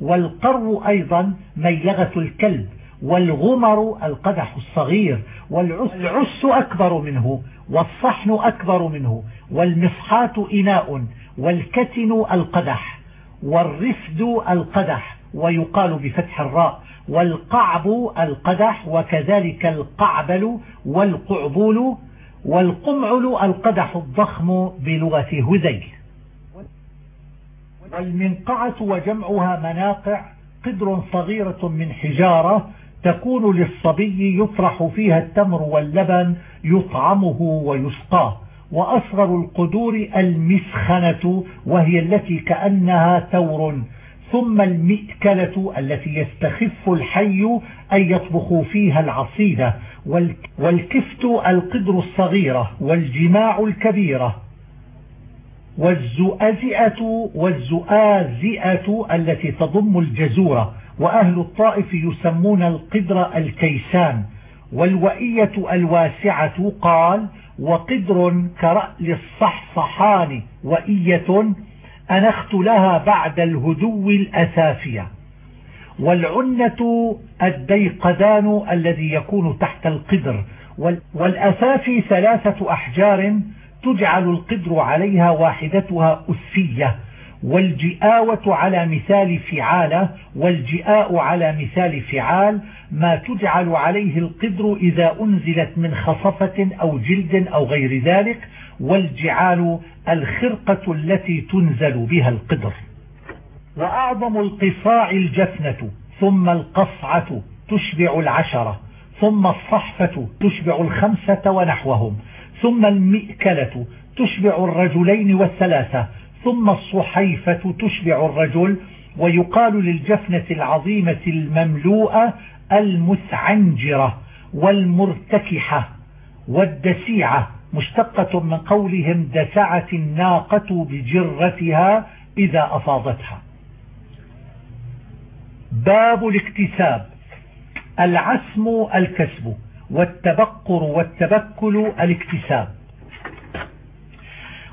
والقرو أيضا ميغة الكلب والغمر القدح الصغير والعس أكبر منه والصحن أكبر منه والمصحات إناء والكتن القدح والرفد القدح ويقال بفتح الراء والقعب القدح وكذلك القعبل والقعبول والقمعل القدح الضخم بلغة هذيل. والمنقعة وجمعها مناقع قدر صغيرة من حجارة تكون للصبي يطرح فيها التمر واللبن يطعمه ويسقاه. وأصغر القدور المسخنة وهي التي كأنها ثور. ثم المئكلة التي يستخف الحي أن يطبخ فيها العصيدة. والكفت القدر الصغيرة والجماع الكبيرة. والزؤزئة والزؤازئة التي تضم الجزورة وأهل الطائف يسمون القدر الكيسان والوئية الواسعة قال وقدر كرأل الصحصحان وئية أنخت لها بعد الهدو الأسافية والعنة الديقدان الذي يكون تحت القدر والأسافي ثلاثة أحجار تجعل القدر عليها واحدتها أسفية والجئاوة على مثال فعالة والجئاء على مثال فعال ما تجعل عليه القدر إذا أنزلت من خصفة أو جلد أو غير ذلك والجعال الخرقة التي تنزل بها القدر. وأعظم القصاع الجفنة ثم القصعة تشبع العشرة ثم الصحفة تشبع الخمسة ونحوهم. ثم المئكلة تشبع الرجلين والثلاثة ثم الصحيفة تشبع الرجل ويقال للجفنة العظيمة المملوءة المسعنجرة والمرتكحة والدسيعة مشتقة من قولهم دسعت الناقة بجرتها إذا أفاضتها. باب الاكتساب العسم الكسب. والتبقر والتبكل الاكتساب.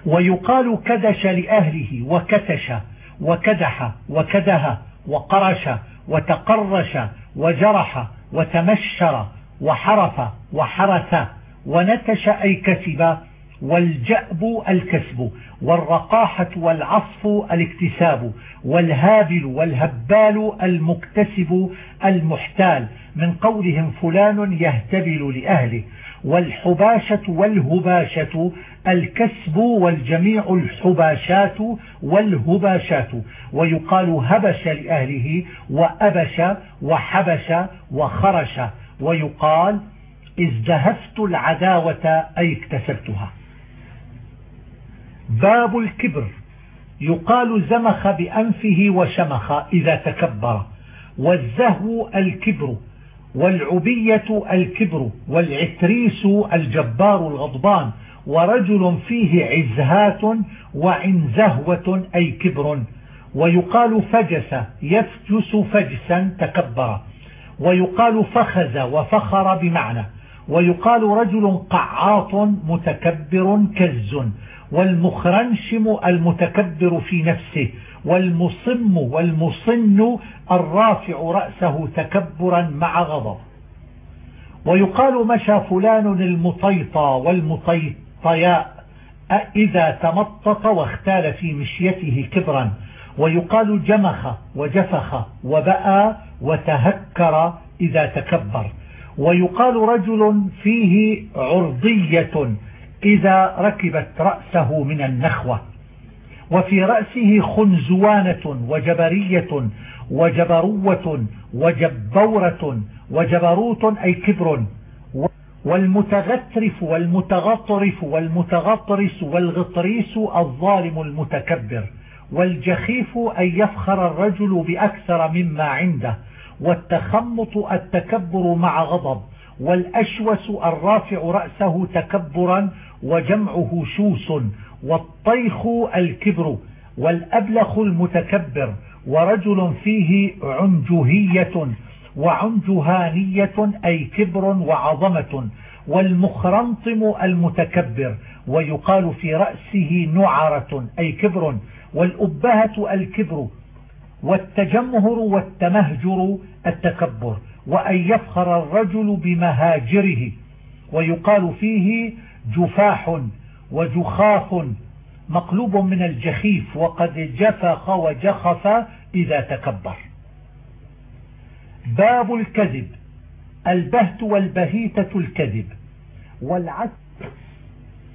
ويقال كدش لأهله وكتش وكدح وكده وقرش وتقرش وجرح وتمشر وحرف وحرث ونتش أي كسب والجأب الكسب والرقاحة والعصف الاكتساب والهابل والهبال المكتسب المحتال من قولهم فلان يهتبل لأهله والحباشة والهباشة الكسب والجميع الحباشات والهباشات ويقال هبش لأهله وأبش وحبش وخرش ويقال ازدهفت العداوة أي اكتسبتها. باب الكبر. يقال زمخ بأنفه وشمخ إذا تكبر. والزهو الكبر والعبية الكبر والعتريس الجبار الغضبان. ورجل فيه عزهات وعنزهوة أي كبر. ويقال فجس يفجس فجسا تكبر. ويقال فخز وفخر بمعنى. ويقال رجل قعاط متكبر كز. والمخرنشم المتكبر في نفسه والمصم والمصن الرافع رأسه تكبرا مع غضب. ويقال مشى فلان المطيطى والمطيطياء إذا تمطط واختال في مشيته كبرا. ويقال جمخ وجفخ وبأى وتهكر إذا تكبر. ويقال رجل فيه عرضية إذا ركبت رأسه من النخوة وفي رأسه خنزوانة وجبرية وجبروة وجبورة وجبروت أي كبر والمتغترف والمتغطرف والمتغطرس والغطريس الظالم المتكبر والجخيف أن يفخر الرجل بأكثر مما عنده والتخمط التكبر مع غضب والأشوس الرافع رأسه تكبرا وجمعه شوس والطيخ الكبر والأبلخ المتكبر ورجل فيه عنجهية وعنجهانية أي كبر وعظمة والمخرنطم المتكبر ويقال في رأسه نعرة أي كبر والأبهة الكبر والتجمهر والتمهجر التكبر وأن يفخر الرجل بمهاجره ويقال فيه جفاح وجخاف مقلوب من الجخيف وقد جفخ وجخف إذا تكبر. باب الكذب البهت والبهيتة الكذب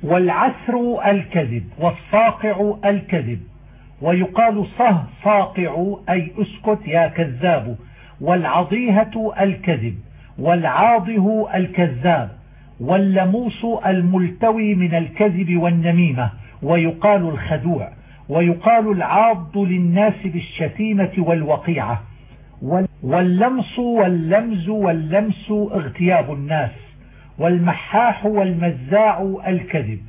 والعسر, الكذب والصاقع الكذب ويقال صه صاقع أي اسكت يا كذاب والعضيهة الكذب والعاضه الكذاب واللموس الملتوي من الكذب والنميمة ويقال الخدوع ويقال العاض للناس بالشتيمة والوقيعة. واللمس واللمز واللمس اغتياب الناس والمحاح والمزاع الكذب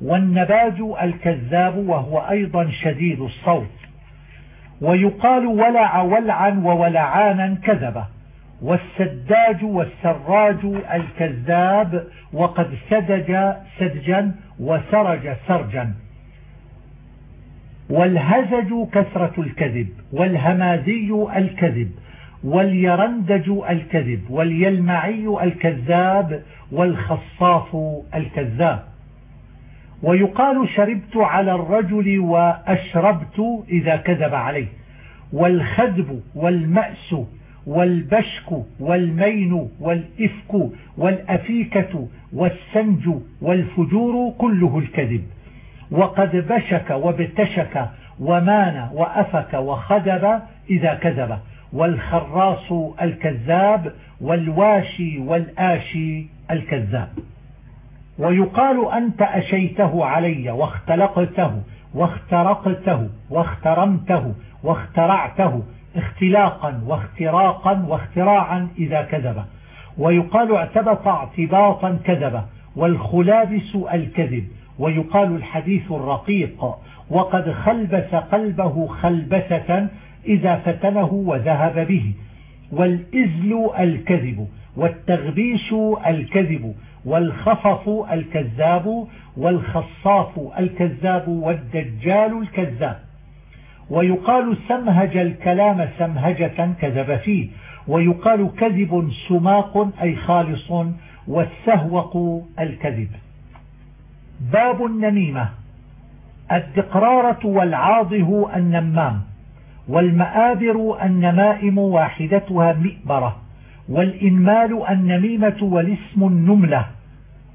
والنباج الكذاب وهو أيضا شديد الصوت. ويقال ولع ولعا وولعانا كذبه والسداج والسراج الكذاب وقد سدج سدجا وسرج سرجا. والهزج كثرة الكذب والهمازي الكذب واليرندج الكذب واليلمعي الكذاب والخصاف الكذاب. ويقال شربت على الرجل وأشربت إذا كذب عليه. والخذب والمأس والبشك والمين والإفك والأفيكة والسنج والفجور كله الكذب. وقد بشك وابتشك ومان وأفك وخدب إذا كذب. والخراص الكذاب والواشي والآشي الكذاب. ويقال أنت أشيته علي واختلقته واخترقته واخترمته واخترعته اختلاقا واختراقا واختراعا إذا كذب. ويقال اعتبط اعتباطا كذب والخلابس الكذب. ويقال الحديث الرقيق وقد خلبس قلبه خلبسة إذا فتنه وذهب به. والإزل الكذب والتغبيش الكذب والخفف الكذاب والخصاف الكذاب والدجال الكذاب. ويقال سمهج الكلام سمهجة كذب فيه ويقال كذب سماق أي خالص والسهوق الكذب. باب النميمة. الدقرارة والعاضه النمام والمآبر النمائم واحدتها مئبرة والإنمال النميمة والاسم النملة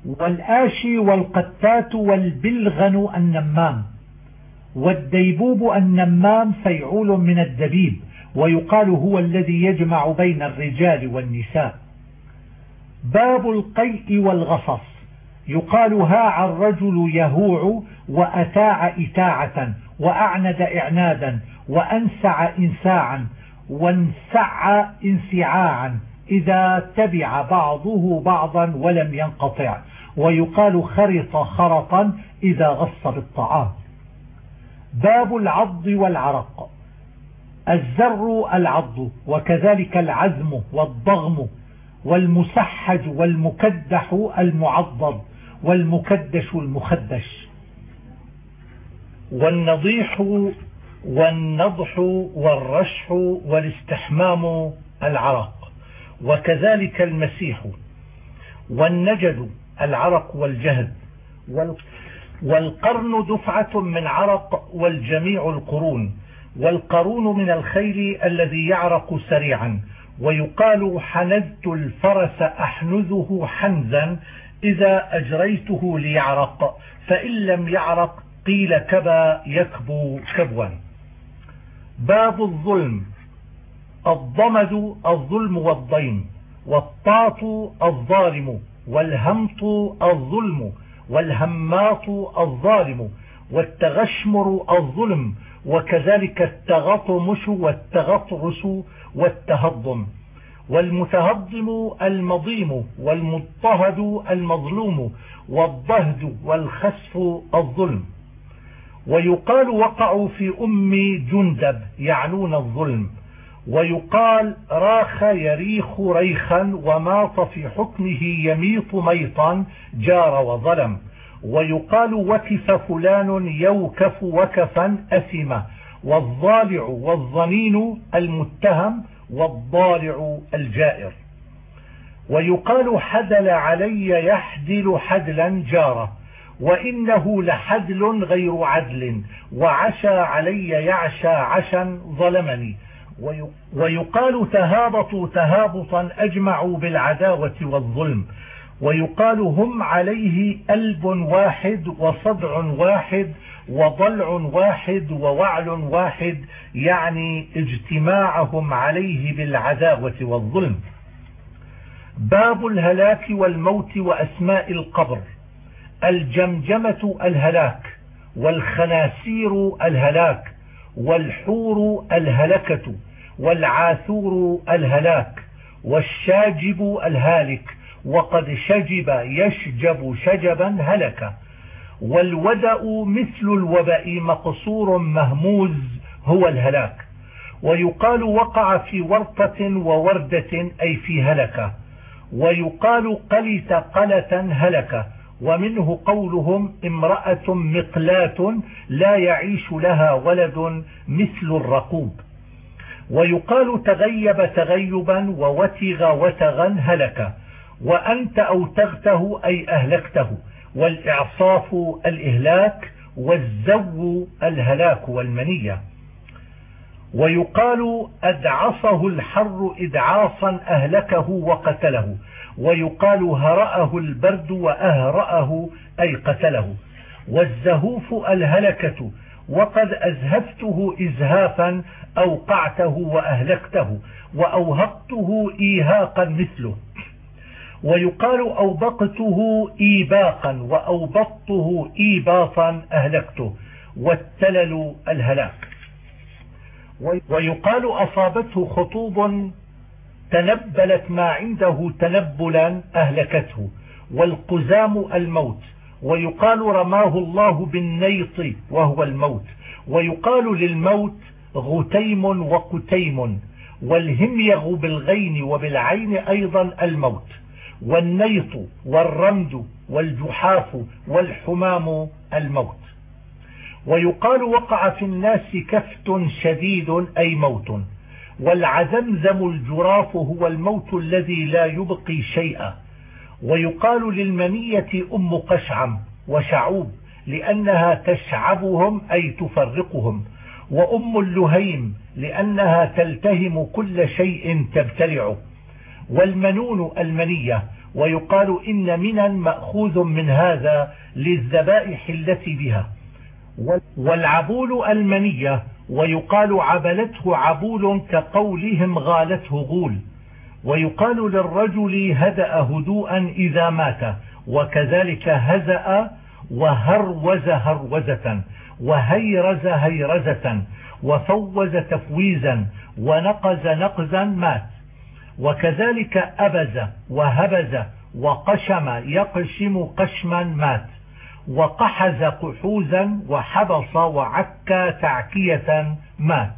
والآشي والقتات والبلغن النمام. والديبوب النمام فيعول من الدبيب ويقال هو الذي يجمع بين الرجال والنساء. باب القيء والغصص. يقال هاع الرجل يهوع وأتاع إتاعة وأعند إعنادا وأنسع إنساعا وانسع انسعاعا إذا تبع بعضه بعضا ولم ينقطع. ويقال خرط خرطا إذا غص بالطعام. باب العض والعرق. الزر العض وكذلك العزم والضغم والمسحج والمكدح المعضد والمكدش المخدش. والنضيح والنضح والرشح والاستحمام العرق وكذلك المسيح. والنجد العرق والجهد والقرن دفعة من عرق والجميع القرون والقرون من الخيل الذي يعرق سريعا ويقال حنزت الفرس أحنزه حنزا إذا أجريته ليعرق فإن لم يعرق قيل كبا يكبو كبوا. باب الظلم الضمد الظلم والضيم والطاط الظالم والهمط الظلم والهماط الظالم والتغشمر الظلم وكذلك التغطمش والتغطرس والتهضم والمتهضم المضيم والمضطهد المظلوم والضهد والخسف الظلم ويقال وقعوا في أم جندب يعنون الظلم ويقال راخ يريخ ريخا وماط في حكمه يميط ميطا جار وظلم. ويقال وكف فلان يوكف وكفا أثمة والضالع والظنين المتهم والضالع الجائر. ويقال حدل علي يحدل حدلا جاره. وإنه لحدل غير عدل. وعشى علي يعشى عشا ظلمني. ويقال تهابطوا تهابطا أجمعوا بالعداوة والظلم. ويقال هم عليه ألب واحد وصدع واحد وضلع واحد ووعل واحد يعني اجتماعهم عليه بالعداوة والظلم. باب الهلاك والموت وأسماء القبر. الجمجمة الهلاك والخناسير الهلاك والحور الهلكة. والعاثور الهلاك والشاجب الهالك وقد شجب يشجب شجبا هلك والودأ مثل الوباء مقصور مهموز هو الهلاك ويقال وقع في ورطة ووردة أي في هلكة ويقال قلت قلة هلك ومنه قولهم امرأة مقلاة لا يعيش لها ولد مثل الرقوب ويقال تغيب تغيبا ووتغ وتغا هلك وأنت أوتغته أي أهلكته والإعصاف الإهلاك والزو الهلاك والمنية. ويقال أدعصه الحر إدعاصا أهلكه وقتله ويقال هرأه البرد وأهرأه أي قتله. والزهوف الهلكة وقد أزهفته إزهافا أوقعته وأهلكته وأوهقته إيهاقا مثله. ويقال أوبقته إيباقا وأوبطته إيباطا أهلكته. والتلل الهلاك. ويقال أصابته خطوب تنبلت ما عنده تنبلا أهلكته. والقزام الموت. ويقال رماه الله بالنيط وهو الموت ويقال للموت غتيم وقتيم والهميغ بالغين وبالعين أيضا الموت والنيط والرمد والجحاف والحمام الموت. ويقال وقع في الناس كفت شديد أي موت والعزمزم الجراف هو الموت الذي لا يبقي شيئا. ويقال للمنية أم قشعم وشعوب لأنها تشعبهم أي تفرقهم وأم اللهيم لأنها تلتهم كل شيء تبتلعه والمنون المنية ويقال إن منا مأخوذ من هذا للذبائح التي بها. والعبول المنية ويقال عبلته عبول كقولهم غالته غول. ويقال للرجل هدأ هدوءا إذا مات وكذلك هزأ وهروز هروزة وهيرز هيرزة وفوز تفويزا ونقز نقزا مات. وكذلك أبز وهبز وقشم يقشم قشما مات. وقحز قحوزا وحبص وعكى تعكية مات.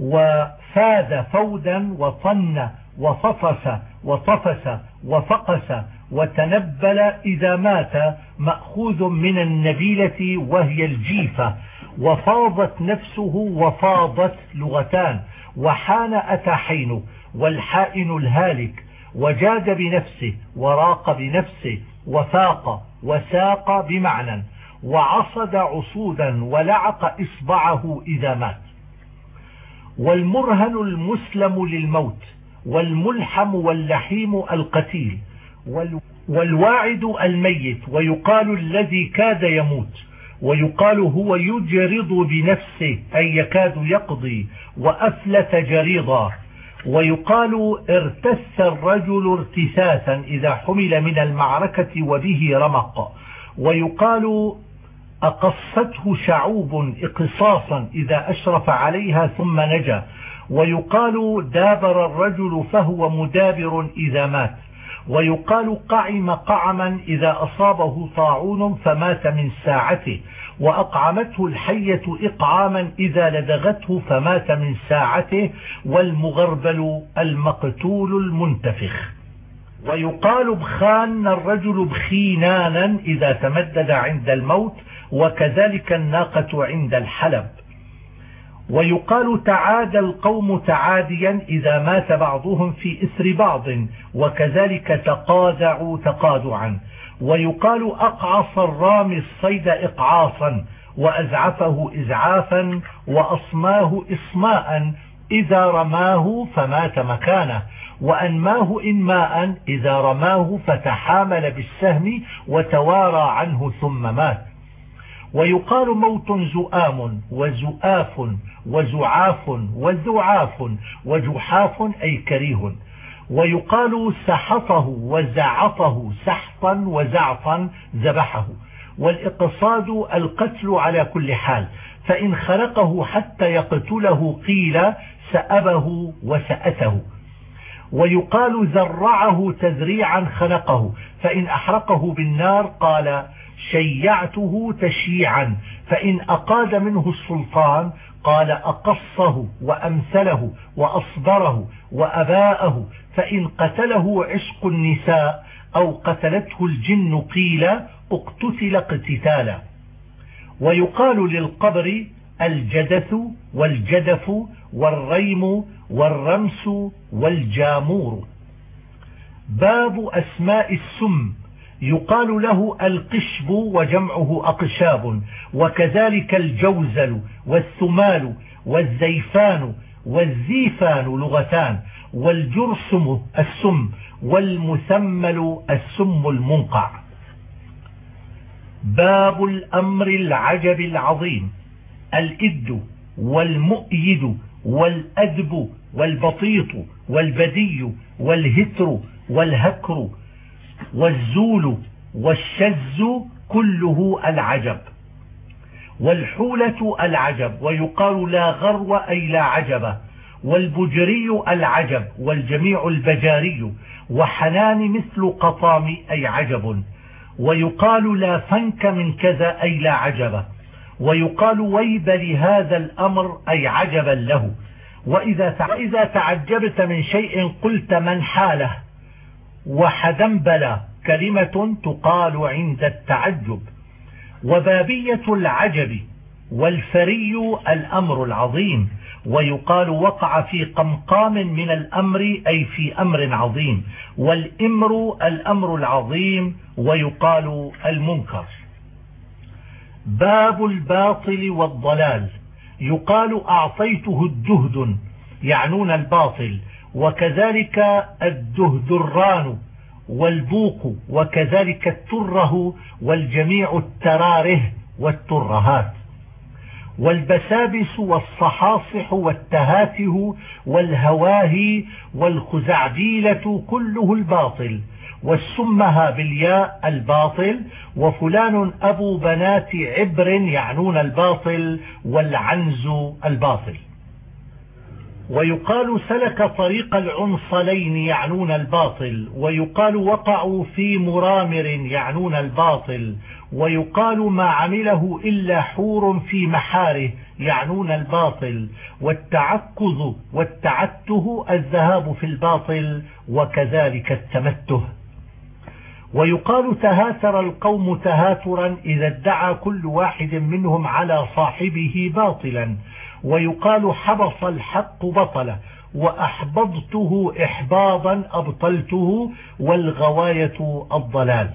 وفاذ فودا وطن وفطس وطفس وفقس وتنبل إذا مات مأخوذ من النبيلة وهي الجيفة. وفاضت نفسه وفاضت لغتان. وحان أتى حين والحائن الهالك. وجاد بنفسه وراق بنفسه وفاق وساق بمعنى. وعصد عصودا ولعق إصبعه إذا مات. والمرهن المسلم للموت. والملحم واللحيم القتيل والواعد الميت ويقال الذي كاد يموت ويقال هو يجرض بنفسه أي يكاد يقضي وأفلت جريضا ويقال ارتث الرجل ارتثاثا إذا حمل من المعركة وبه رمق ويقال أقصته شعوب اقصاصا إذا أشرف عليها ثم نجا ويقال دابر الرجل فهو مدابر إذا مات. ويقال قعم قعما إذا أصابه طاعون فمات من ساعته. وأقعمته الحية إقعاما إذا لدغته فمات من ساعته. والمغربل المقتول المنتفخ. ويقال بخان الرجل بخينانا إذا تمدد عند الموت. وكذلك الناقة عند الحلب. ويقال تعادى القوم تعاديا إذا مات بعضهم في إثر بعض وكذلك تقاذعوا تقادعا ويقال أقعص الرامي الصيد إقعاصا وأزعفه إزعافا وأصماه إصماء إذا رماه فمات مكانه. وأنماه إنماء إذا رماه فتحامل بالسهم وتوارى عنه ثم مات. ويقال موت زؤام وزؤاف وزعاف وزعاف وجحاف أي كريه. ويقال سحطه وزعطه سحطا وزعطا ذبحه. والإقصاد القتل على كل حال. فإن خلقه حتى يقتله قيل سأبه وسأته. ويقال زرعه تزريعا خلقه فإن أحرقه بالنار قال شيعته تشييعا فإن أقاد منه السلطان قال أقصه وأمثله وأصبره وأباءه فإن قتله عشق النساء أو قتلته الجن قيل اقتتل اقتتالا. ويقال للقبر الجدث والجدف والريم والرمس والجامور. باب أسماء السم يقال له القشب وجمعه أقشاب وكذلك الجوزل والثمال والزيفان والزيفان لغتان والجرسم السم والمثمل السم المنقع. باب الأمر العجب العظيم الإد والمؤيد والأدب والبطيط والبدي والهتر والهكر والزول والشز كله العجب والحولة العجب ويقال لا غرو أي لا عجب والبجري العجب والجميع البجاري وحنان مثل قطام أي عجب ويقال لا فنك من كذا أي لا عجب ويقال ويب لهذا الأمر أي عجبا له وإذا تعجبت من شيء قلت من حاله. وحدنبل كلمة تقال عند التعجب وبابية العجب والفري الأمر العظيم ويقال وقع في قمقام من الأمر أي في أمر عظيم والإمر الأمر العظيم ويقال المنكر. باب الباطل والضلال يقال أعطيته الدهد يعنون الباطل وكذلك الدهدران والبوق وكذلك التره والجميع التراره والترهات والبسابس والصحاصح والتهاته والهواهي والخزعبيلة كله الباطل والسمها بالياء الباطل وفلان أبو بنات عبر يعنون الباطل والعنز الباطل ويقال سلك طريق العنصلين يعنون الباطل ويقال وقعوا في مرامر يعنون الباطل ويقال ما عمله إلا حور في محاره يعنون الباطل والتعكز والتعته الذهاب في الباطل وكذلك التمته. ويقال تهاتر القوم تهاترا إذا ادعى كل واحد منهم على صاحبه باطلا ويقال حبص الحق بطلا وأحبضته إحباضا أبطلته والغواية الضلال.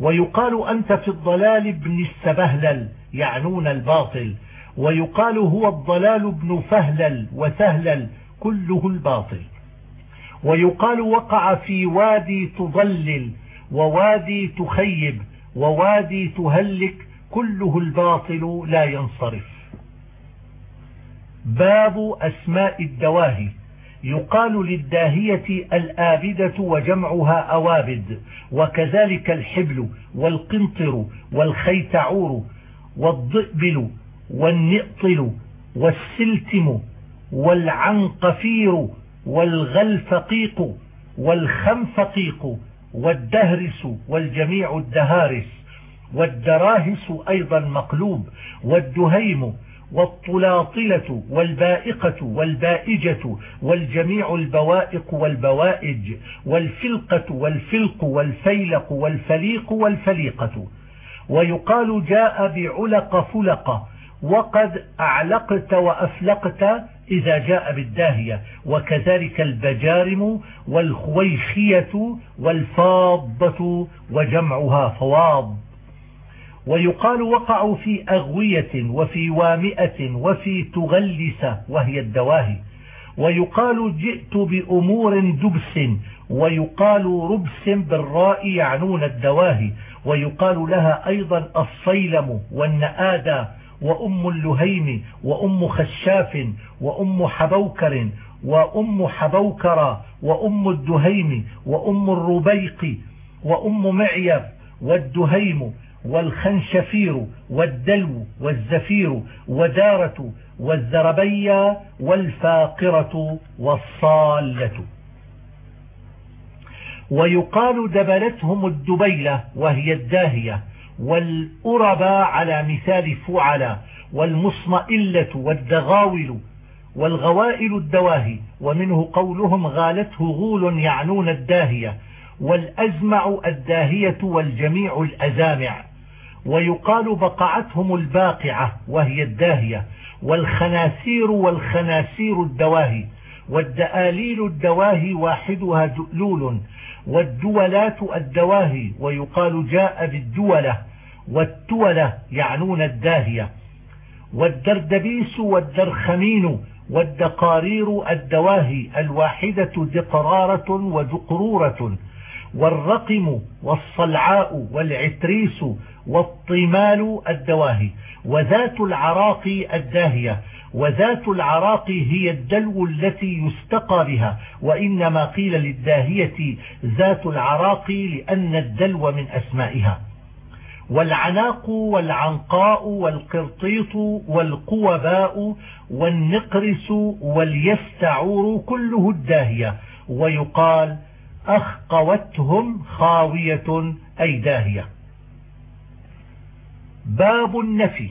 ويقال أنت في الضلال ابن السبهلل يعنون الباطل. ويقال هو الضلال ابن فهلل وسهلل كله الباطل. ويقال وقع في وادي تضلل ووادي تخيب ووادي تهلك كله الباطل لا ينصرف. باب أسماء الدواهي. يقال للداهية الآبدة وجمعها أوابد وكذلك الحبل والقنطر والخيتعور والضئبل والنئطل والسلتم والعنقفير والغلفقيق والخنفقيق والدهرس والجميع الدهارس والدراهس أيضا مقلوب والدهيم والطلاطلة والبائقة والبائجة والجميع البوائق والبوائج والفلقة والفلق والفيلق والفليق والفليقة. ويقال جاء بعلق فلق وقد أعلقت وأفلقت إذا جاء بالداهية. وكذلك البجارم والخويخية والفاضة وجمعها فواض. ويقال وقعوا في أغوية وفي وامئة وفي تغلس وهي الدواهي. ويقال جئت بأمور دبس ويقال ربس بالراء يعنون الدواهي. ويقال لها أيضا الصيلم والنآدى وأم اللهيم وأم خشاف وأم حبوكر وأم حبوكر وأم الدهيم وأم الربيق وأم معيب والدهيم والخنشفير والدلو والزفير ودارة والزربية والفاقرة والصالة. ويقال دبلتهم الدبيلة وهي الداهية والأربى على مثال فعلا والمصمئلة والدغاول والغوائل الدواهي ومنه قولهم غالته غول يعنون الداهية والأزمع الداهية والجميع الأزامع. ويقال بقعتهم الباقعة وهي الداهية والخناسير والخناسير الدواهي والدآليل الدواهي واحدها دؤلول والدولات الدواهي ويقال جاء بالدولة والتولة يعنون الداهية. والدردبيس والدرخمين والدقارير الدواهي الواحدة دقرارة ودقرورة والرقم والصلعاء والعتريس والطمال الدواهي وذات العراق الداهية وذات العراق هي الدلو التي يستقى بها وإنما قيل للداهية ذات العراق لأن الدلو من أسمائها والعناق والعنقاء والقرطيط والقوباء والنقرس واليستعور كله الداهية ويقال أخقوتهم خاوية أي داهية. باب النفي.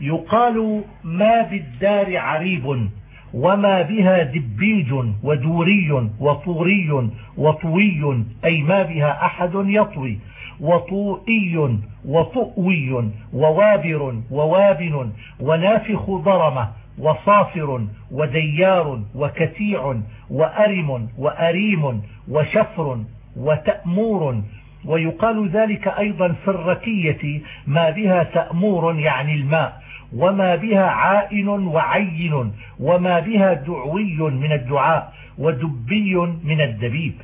يقال ما بالدار عريب وما بها دبيج ودوري وطوري وطوي أي ما بها أحد يطوي. وطوئي وطؤوي ووابر ووابن ونافخ ضرمة وصافر وديار وكتيع وأرم وأريم وشفر وتأمور ويقال ذلك أيضا في الركية ما بها تأمور يعني الماء وما بها عائن وعين وما بها دعوي من الدعاء ودبي من الدبيب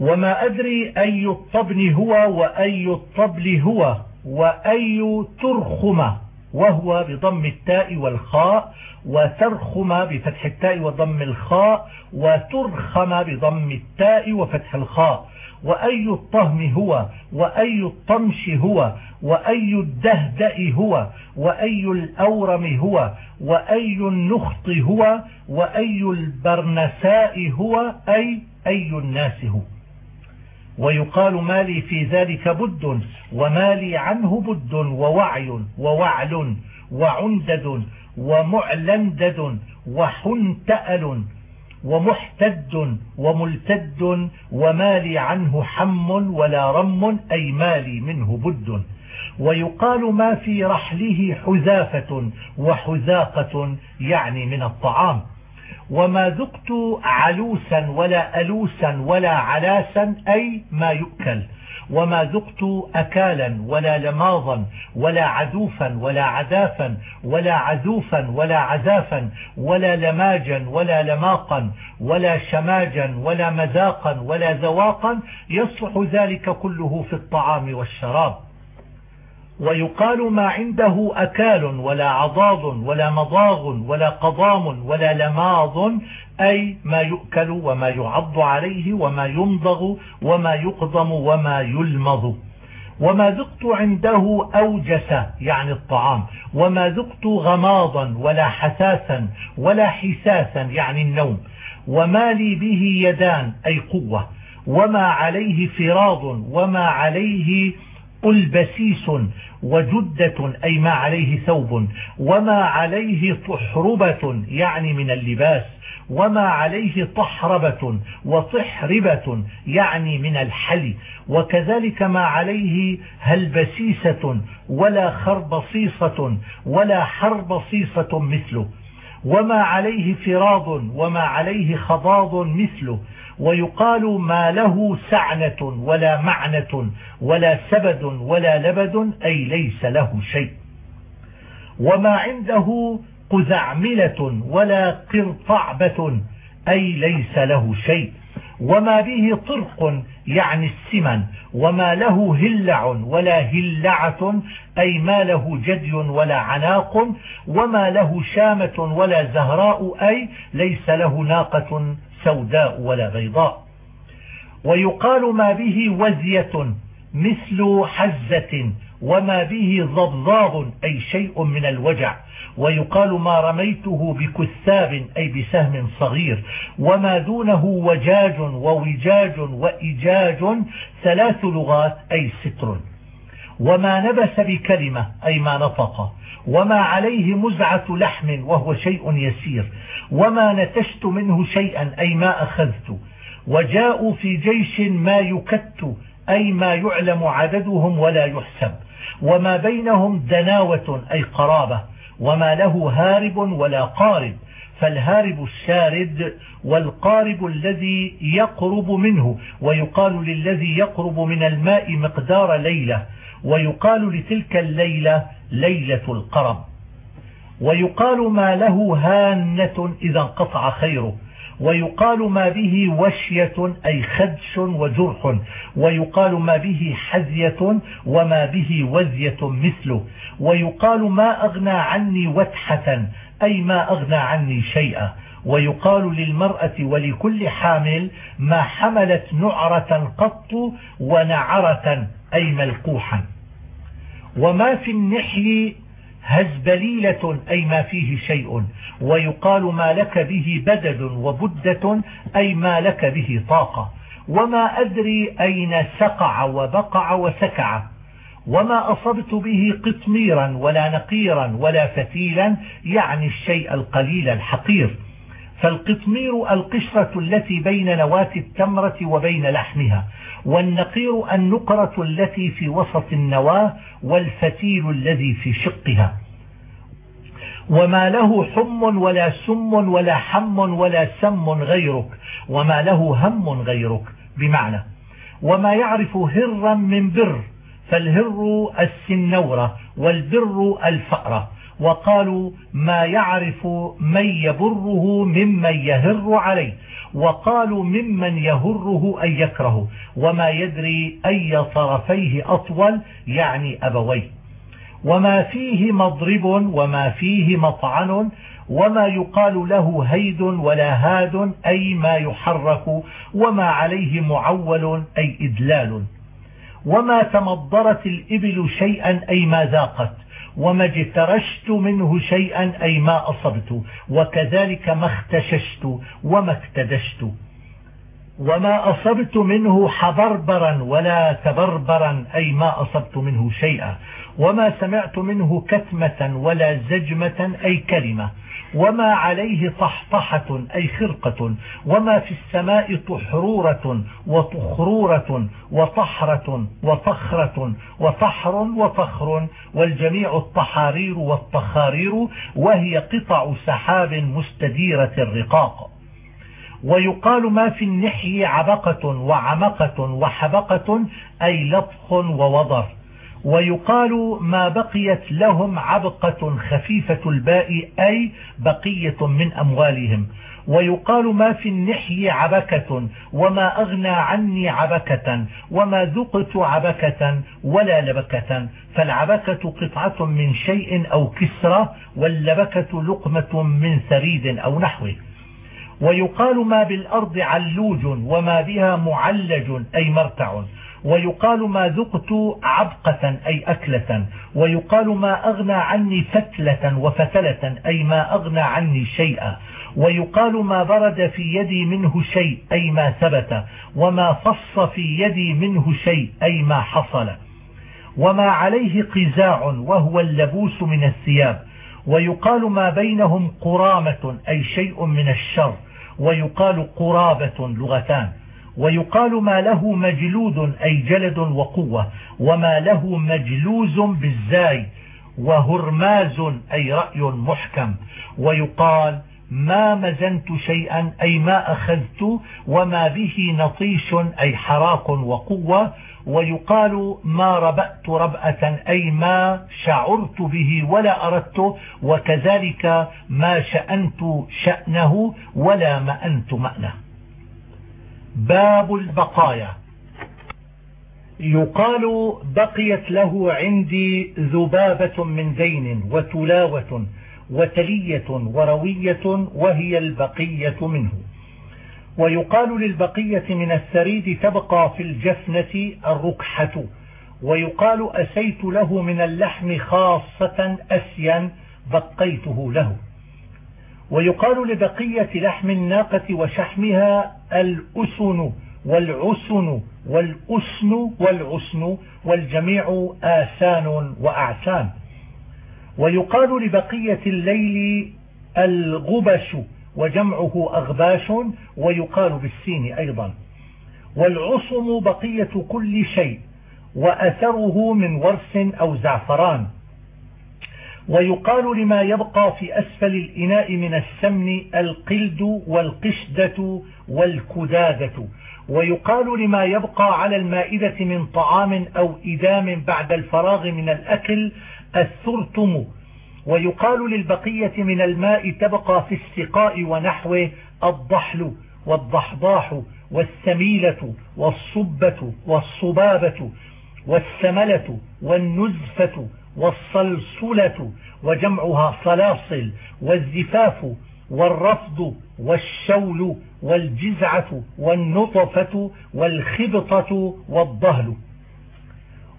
وما أدري أي الطبن هو وأي الطبل هو وأي ترخم وهو بضم التاء والخاء وترخم بفتح التاء وضم الخاء وترخم بضم التاء وفتح الخاء وأي الطهم هو وأي الطمش هو وأي الدهدأ هو وأي الأورم هو وأي النخط هو وأي البرنساء هو أي أي الناس هو ويقال ما لي في ذلك بد وما لي عنه بد ووعي ووعل وعندد ومعلندد وحنتأل ومحتد وملتد ومالي عنه حم ولا رم أي مالي منه بد. ويقال ما في رحله حذافة وحذاقة يعني من الطعام. وما ذقت علوسا ولا ألوسا ولا علاسا أي ما يؤكل. وما ذقت أكالا ولا لماظا ولا عذوفا ولا عذافا ولا عذوفا ولا عذافا ولا لماجا ولا لماقا ولا شماجا ولا مذاقا ولا ذواقا يصلح ذلك كله في الطعام والشراب. ويقال ما عنده أكال ولا عضاض ولا مضاغ ولا قضام ولا لماض أي ما يؤكل وما يعض عليه وما يمضغ وما يقضم وما يلمض. وما ذقت عنده أوجس يعني الطعام. وما ذقت غماضا ولا حساسا ولا حساسا يعني النوم. وما لي به يدان أي قوة. وما عليه فراض وما عليه البسيس وجدة أي ما عليه ثوب وما عليه طحربة يعني من اللباس وما عليه طحربة وطحربة يعني من الحلي. وكذلك ما عليه هلبسيسة ولا خربصيصة ولا حربصيصة مثله. وما عليه فراض وما عليه خضاض مثله. ويقال ما له سعنة ولا معنة ولا سبد ولا لبد أي ليس له شيء. وما عنده قزعملة ولا قرطعبة أي ليس له شيء. وما به طرق يعني السمن. وما له هلع ولا هلعة أي ما له جدي ولا عناق. وما له شامة ولا زهراء أي ليس له ناقة. سوداء ولا بيضاء. ويقال ما به وزية مثل حزة وما به ضبضاب أي شيء من الوجع. ويقال ما رميته بكثاب أي بسهم صغير. وما دونه وجاج ووجاج وإجاج ثلاث لغات أي ستر. وما نبس بكلمة أي ما نطق. وما عليه مزعة لحم وهو شيء يسير وما نتشت منه شيئا أي ما أخذت وجاءوا في جيش ما يكت أي ما يعلم عددهم ولا يحسب وما بينهم دناوة أي قرابة وما له هارب ولا قارب فالهارب الشارد والقارب الذي يقرب منه ويقال للذي يقرب من الماء مقدار ليلة ويقال لتلك الليلة ليلة القرب ويقال ما له هانة إذا انقطع خيره. ويقال ما به وشية أي خدش وجرح. ويقال ما به حزية وما به وزية مثله. ويقال ما أغنى عني وتحة أي ما أغنى عني شيئا. ويقال للمرأة ولكل حامل ما حملت نعرة قط ونعرة أي ملقوحا. وما في النحل هزبليلة أي ما فيه شيء ويقال ما لك به بدد وبدة أي ما لك به طاقة. وما أدري أين سقع وبقع وسكع. وما أصبت به قطميرا ولا نقيرا ولا فتيلا يعني الشيء القليل الحقير. فالقطمير القشرة التي بين نواة التمرة وبين لحمها. والنقير النقرة التي في وسط النواة والفتيل الذي في شقها. وما له حم ولا سم ولا حم ولا سم غيرك وما له هم غيرك بمعنى وما يعرف هرا من بر فالهر السنورة والبر الفأرة. وقالوا ما يعرف من يبره ممن يهر عليه. وقالوا ممن يهره أن يكره وما يدري أي طرفيه أطول يعني أبويه. وما فيه مضرب وما فيه مطعن. وما يقال له هيد ولا هاد أي ما يحرك. وما عليه معول أي إدلال. وما تمضرت الإبل شيئا أي ما ذاقت. وما اجترشت منه شيئا أي ما أصبت وكذلك ما اختششت وما اكتدشت. وما أصبت منه حبربرا ولا تبربرا أي ما أصبت منه شيئا. وما سمعت منه كتمة ولا زجمة أي كلمة. وما عليه طحطحة أي خرقة وما في السماء طحرورة وطخرورة وطحرة وطخرة وطحر وطخر والجميع الطحارير والطخارير وهي قطع سحاب مستديرة الرقاق. ويقال ما في النحي عبقة وعمقة وحبقة أي لطخ ووضر. ويقال ما بقيت لهم عبقة خفيفة الباء أي بقية من أموالهم. ويقال ما في النحي عبكة وما أغنى عني عبكة وما ذقت عبكة ولا لبكة. فالعبكة قطعة من شيء أو كسرة واللبكة لقمة من ثريد أو نحوه. ويقال ما بالأرض علوج وما بها معلج أي مرتع. ويقال ما ذقت عبقة أي أكلة ويقال ما أغنى عني فتلة وفتلة أي ما أغنى عني شيئا. ويقال ما برد في يدي منه شيء أي ما ثبت. وما فص في يدي منه شيء أي ما حصل. وما عليه قزاع وهو اللبوس من الثياب. ويقال ما بينهم قرامة أي شيء من الشر. ويقال قرابة لغتان. ويقال ما له مجلود أي جلد وقوة وما له مجلوز بالزاي وهرماز أي رأي محكم. ويقال ما مزنت شيئا أي ما أخذت وما به نطيش أي حراك وقوة. ويقال ما ربأت ربأة أي ما شعرت به ولا أردت وكذلك ما شأنت شأنه ولا مأنت مأنه. باب البقايا. يقال بقيت له عندي ذبابة من دين وتلاوة وتلية وروية وهي البقية منه. ويقال للبقية من الثريد تبقى في الجفنة الركحة. ويقال أسيت له من اللحم خاصة أسيا بقيته له. ويقال لبقية لحم الناقة وشحمها الأسن والعسن والأسن والعسن والجميع آسان وأعسان. ويقال لبقية الليل الغبش وجمعه أغباش ويقال بالسين أيضا. والعصم بقية كل شيء وأثره من ورس أو زعفران. ويقال لما يبقى في أسفل الإناء من السمن القلد والقشدة والكدادة. ويقال لما يبقى على المائدة من طعام أو إدام بعد الفراغ من الأكل الثرتم. ويقال للبقية من الماء تبقى في السقاء ونحوه الضحل والضحضاح والسميلة والصبة والصبابة والسملة والنزفة والصلصلة وجمعها صلاصل والزفاف والرفض والشول والجزعة والنطفة والخبطة والضهل.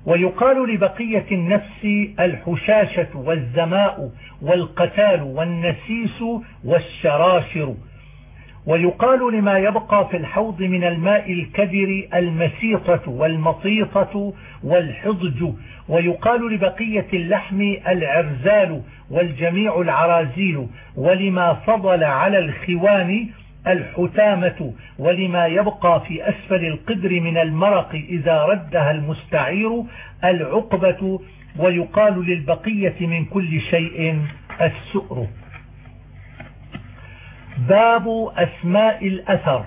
ويقال لبقية النفس الحشاشة والزماء والقتال والنسيس والشراشر ويقال لما يبقى في الحوض من الماء الكدر المسيطة والمطيطة والحضج. ويقال لبقية اللحم العرزال والجميع العرازيل. ولما فضل على الخوان الحتامة. ولما يبقى في أسفل القدر من المرق إذا ردها المستعير العقبة. ويقال للبقية من كل شيء السؤر. باب أسماء الأثر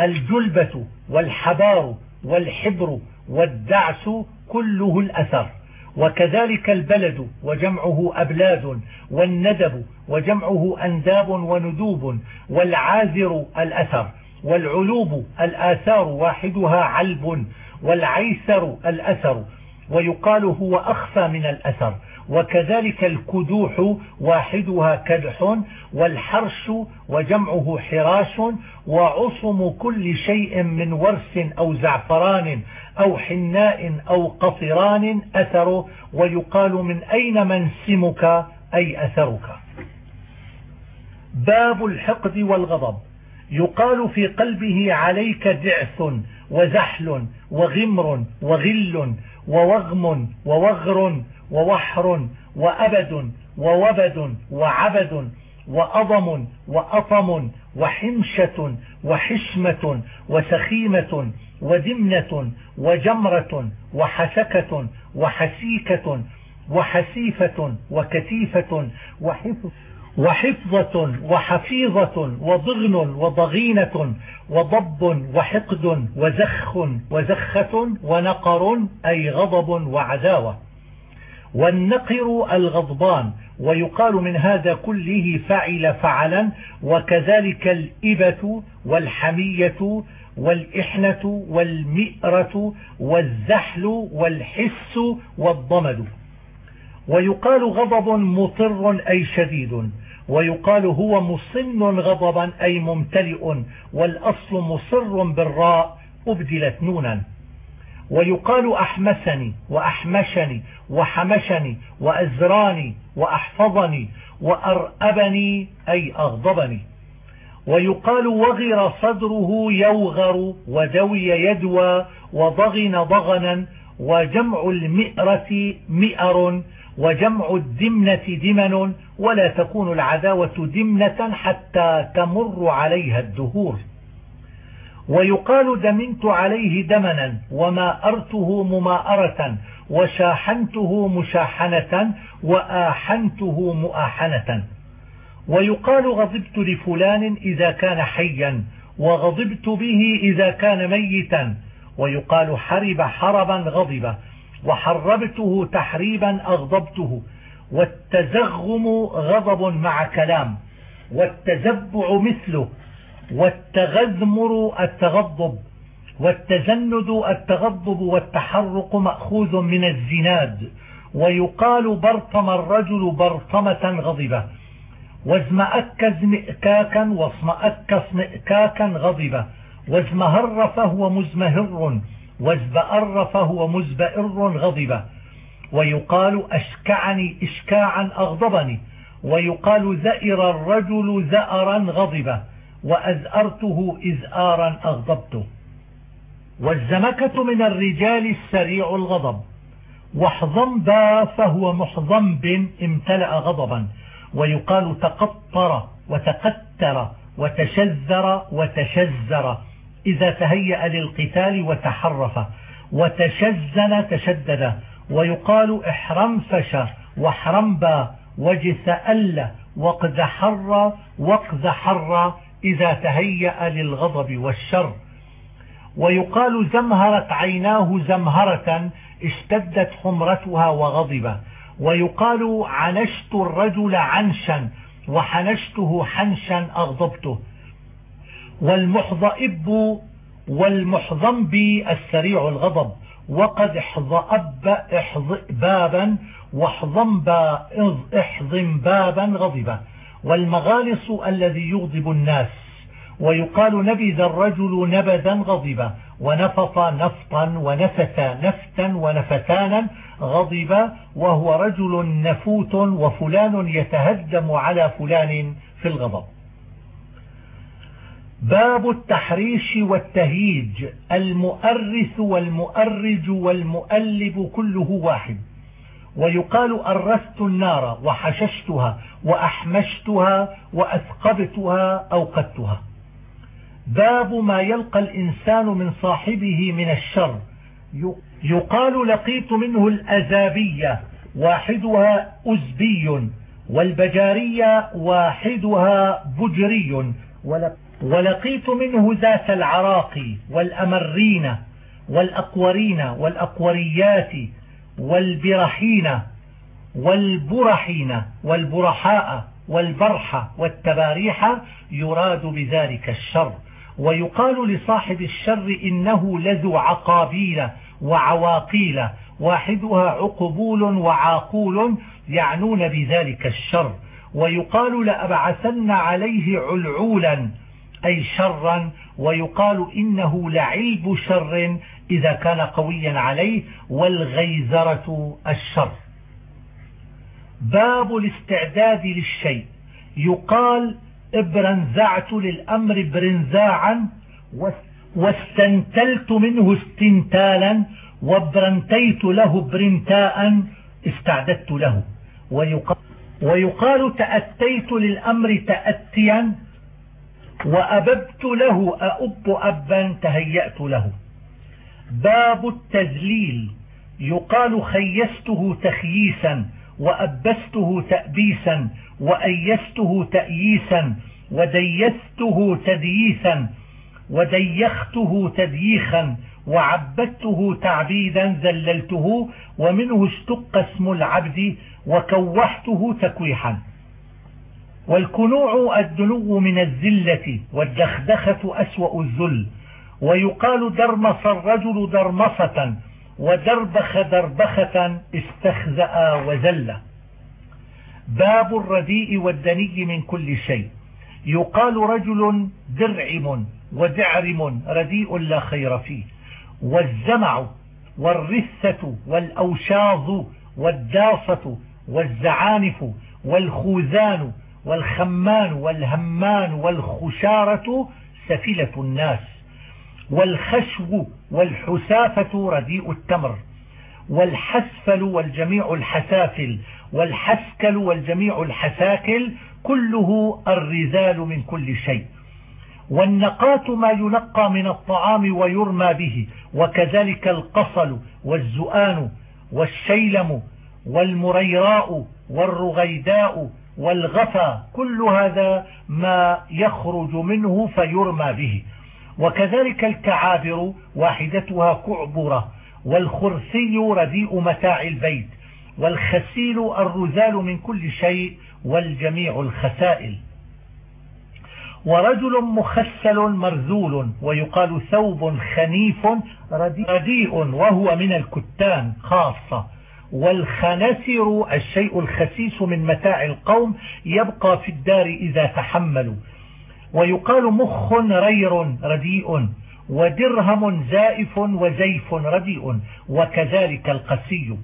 الجلبة والحبار والحبر والدعس كله الأثر وكذلك البلد وجمعه أبلاد والندب وجمعه أنداب وندوب والعازر الأثر والعلوب الآثار واحدها علب والعيسر الأثر ويقال هو أخفى من الأثر. وكذلك الكدوح واحدها كدح والحرش وجمعه حراش وعصم كل شيء من ورس أو زعفران أو حناء أو قطران أثر ويقال من أين منسمك؟ أي أثرك. باب الحقد والغضب. يقال في قلبه عليك دعث وزحل وغمر وغل ووغم ووغر ووحر وأبد ووبد وعبد وأضم وأطم وحمشة وحشمة وسخيمة ودمنة وجمرة وحسكة وحسيكة وحسيفة وكتيفة وحفظ وحفظة وحفيظة وضغن وضغينة وضب وحقد وزخ وزخة ونقر أي غضب وعداوة والنقر الغضبان ويقال من هذا كله فعل فعلا وكذلك الإبة والحمية والإحنة والمئرة والزحل والحس والضمد. ويقال غضب مطر أي شديد ويقال هو مصن غضبا أي ممتلئ والأصل مصر بالراء أبدلت نونا. ويقال أحمسني وأحمشني وحمشني وأزراني وأحفظني وأرأبني أي أغضبني. ويقال وغر صدره يوغر ودوي يدوى وضغن ضغنا وجمع المئرة مئر وجمع الدمنة دمن ولا تكون العداوة دمنة حتى تمر عليها الدهور. ويقال دمنت عليه دمنا وماءرته مماءرة وشاحنته مشاحنة وآحنته مؤاحنة. ويقال غضبت لفلان إذا كان حيا وغضبت به إذا كان ميتا. ويقال حرب حربا غضب وحربته تحريبا أغضبته. والتزغم غضب مع كلام والتزبع مثله والتغذمر التغضب والتزند التغضب والتحرق مأخوذ من الزناد ويقال برطم الرجل برطمة غضبة. وازمأك زمئكاكا واصمأك اصمئكاكا غضبة. وازمهر فهو مزمهر وازبأر فهو مزبئر غضبة. ويقال أشكعني إشكاعا أغضبني. ويقال زئر الرجل زأرا غضبة. وأزأرته إزآرا أغضبته. والزمكة من الرجال السريع الغضب. وحضنبا فهو محضنب امتلأ غضبا. ويقال تقطر وتقتر وتشذر وتشزر إذا تهيأ للقتال وتحرف. وتشزن تشدد. ويقال احرمفش واحرمبا وجسأل وقد حر وقد حر إذا تهيأ للغضب والشر. ويقال زمهرت عيناه زمهرة اشتدت حمرتها وغضب ويقال عنشت الرجل عنشا وحنشته حنشا أغضبته. والمحضئب والمحضنب السريع الغضب. وقد احضأب احضئبابا واحضنبا احضنبابا غضبا. والمغالص الذي يغضب الناس. ويقال نبذ الرجل نبذا غضبا ونفط نفطا ونفت نفتا ونفتانا غضب وهو رجل نفوت وفلان يتهدم على فلان في الغضب. باب التحريش والتهيج. المؤرث والمؤرج والمؤلب كله واحد. ويقال أرست النار وحششتها وأحمشتها وأثقبتها أوقدتها باب ما يلقى الإنسان من صاحبه من الشر. يقال لقيت منه الأزابية واحدها أزبي والبجارية واحدها بجري ولقيت منه ذات العراق والأمرين والأقورين والأقوريات والبرحين والبرحين والبرحاء والبرحة والتباريح يراد بذلك الشر. ويقال لصاحب الشر إنه لذو عقابيل وعواقيل واحدها عقبول وعاقول يعنون بذلك الشر. ويقال لأبعثن عليه علعولا أي شرا. ويقال إنه لعلب شر إذا كان قويا عليه والغيزرة الشر. باب الاستعداد للشيء. يقال ابرنزعت للأمر برنزاعا واستنتلت منه استنتالا وابرنتيت له برنتاء استعددت له. ويقال, ويقال تأتيت للأمر تأتيا وأببت له أؤب أبا تهيأت له. باب التذليل. يقال خيسته تخييسا وأبسته تأبيسا وأيسته تأييسا وديسته تدييسا وديخته تدييخا وعبدته تعبيدا ذللته ومنه اشتق اسم العبد وكوحته تكويحا. والكنوع الدنو من الزلة والدخدخة أسوأ الذل. ويقال درمص الرجل درمصة ودربخ دربخة استخزأ وزل. باب الرديء والدني من كل شيء. يقال رجل درعم ودعرم رديء لا خير فيه. والزمع والرثة والأوشاظ والداصة والزعانف والخوذان والخمان والهمان والخشارة سفلة الناس. والخشو والحسافة رديء التمر والحسفل والجميع الحسافل والحسكل والجميع الحساكل كله الرذال من كل شيء. والنقات ما ينقى من الطعام ويرمى به وكذلك القصل والزؤان والشيلم والمريراء والرغيداء والغفا كل هذا ما يخرج منه فيرمى به. وكذلك الكعابر واحدتها كعبرة والخرسي رديء متاع البيت والخسيل الرذال من كل شيء والجميع الخسائل. ورجل مخسل مرذول ويقال ثوب خنيف رديء وهو من الكتان خاصة. والخنسر الشيء الخسيس من متاع القوم يبقى في الدار إذا تحملوا. ويقال مخ رير رديء ودرهم زائف وزيف رديء وكذلك القسي.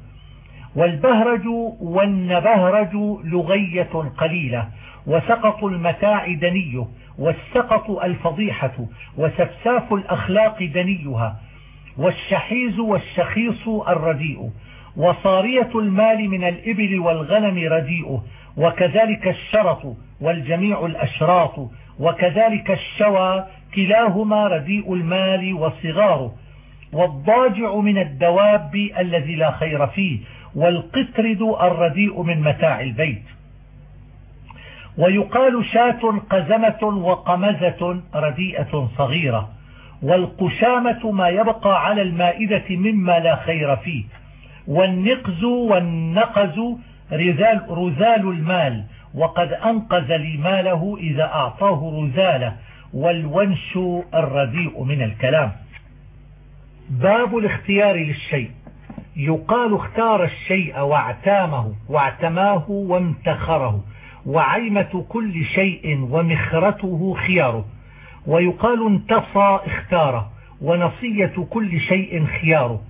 والبهرج والنبهرج لغية قليلة وسقط المتاع دنيه والسقط الفضيحة وسفساف الأخلاق دنيها والشحيز والشخيص الرديء وصارية المال من الإبل والغنم رديء وكذلك الشرط والجميع الأشراط وكذلك الشوى كلاهما رديء المال وصغاره والضاجع من الدواب الذي لا خير فيه والقطرد الرديء من متاع البيت. ويقال شاة قزمة وقمزة رديئة صغيرة والقشامة ما يبقى على المائدة مما لا خير فيه والنقز والنقز رذال, رذال المال وقد أنقذ لي ماله إذا أعطاه رذاله والونش الرديء من الكلام. باب الاختيار للشيء. يقال اختار الشيء واعتامه واعتماه وامتخره وعيمة كل شيء ومخرته خياره. ويقال انتصى اختاره ونصية كل شيء خياره.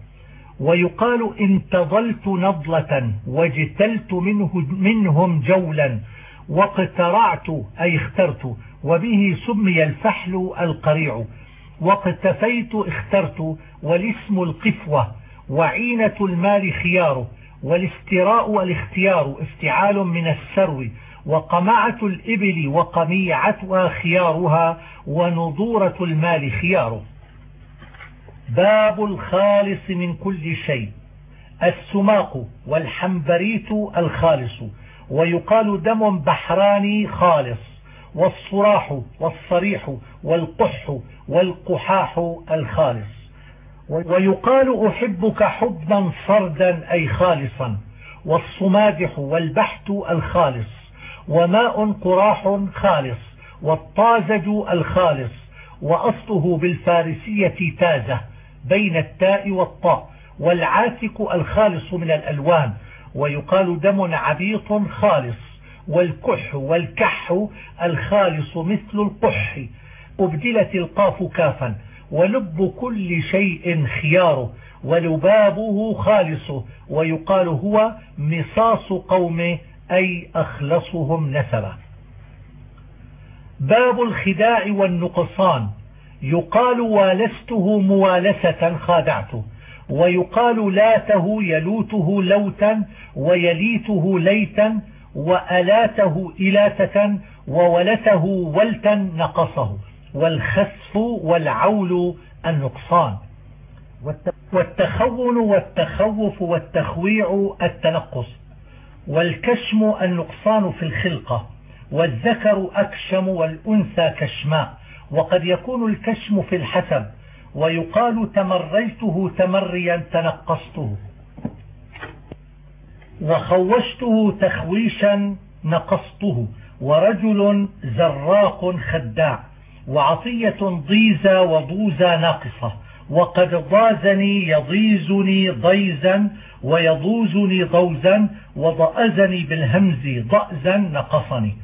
ويقال انتظلت نضلة واجتلت منه منهم جولا واقترعت أي اخترت وبه سمي الفحل القريع واقتفيت اخترت والاسم القفوة وعينة المال خيار والاستراء الاختيار افتعال من السرو وقمعة الإبل وقميعتها خيارها ونضورة المال خيار. باب الخالص من كل شيء السماق والحنبريت الخالص ويقال دم بحراني خالص والصراح والصريح والقح والقحاح الخالص. ويقال أحبك حبا صردا أي خالصا والصمادح والبحت الخالص وماء قراح خالص والطازج الخالص وأصله بالفارسية تازة. بين التاء والطاء والعاتك الخالص من الألوان ويقال دم عبيط خالص والكح والكح الخالص مثل القح. أبدلت القاف كافا ولب كل شيء خياره ولبابه خالصه ويقال هو مصاص قومه أي أخلصهم نسبا. باب الخداع والنقصان. يقال والسته موالسة خادعته ويقال لاته يلوته لوتا ويليته ليتا وألاته إلاتة وولته ولتا نقصه والخسف والعول النقصان. والتخون والتخوف والتخويع التنقص والكشم النقصان في الخلقة والذكر أكشم والأنثى كشماء. وقد يكون الكشم في الحسب ويقال تمريته تمريا تنقصته. وخوشته تخويشا نقصته. ورجل زراق خداع وعطية ضيزة وضوزة ناقصة. وقد ضازني يضيزني ضيزا ويضوزني ضوزا وضأزني بالهمز ضأزا نقصني.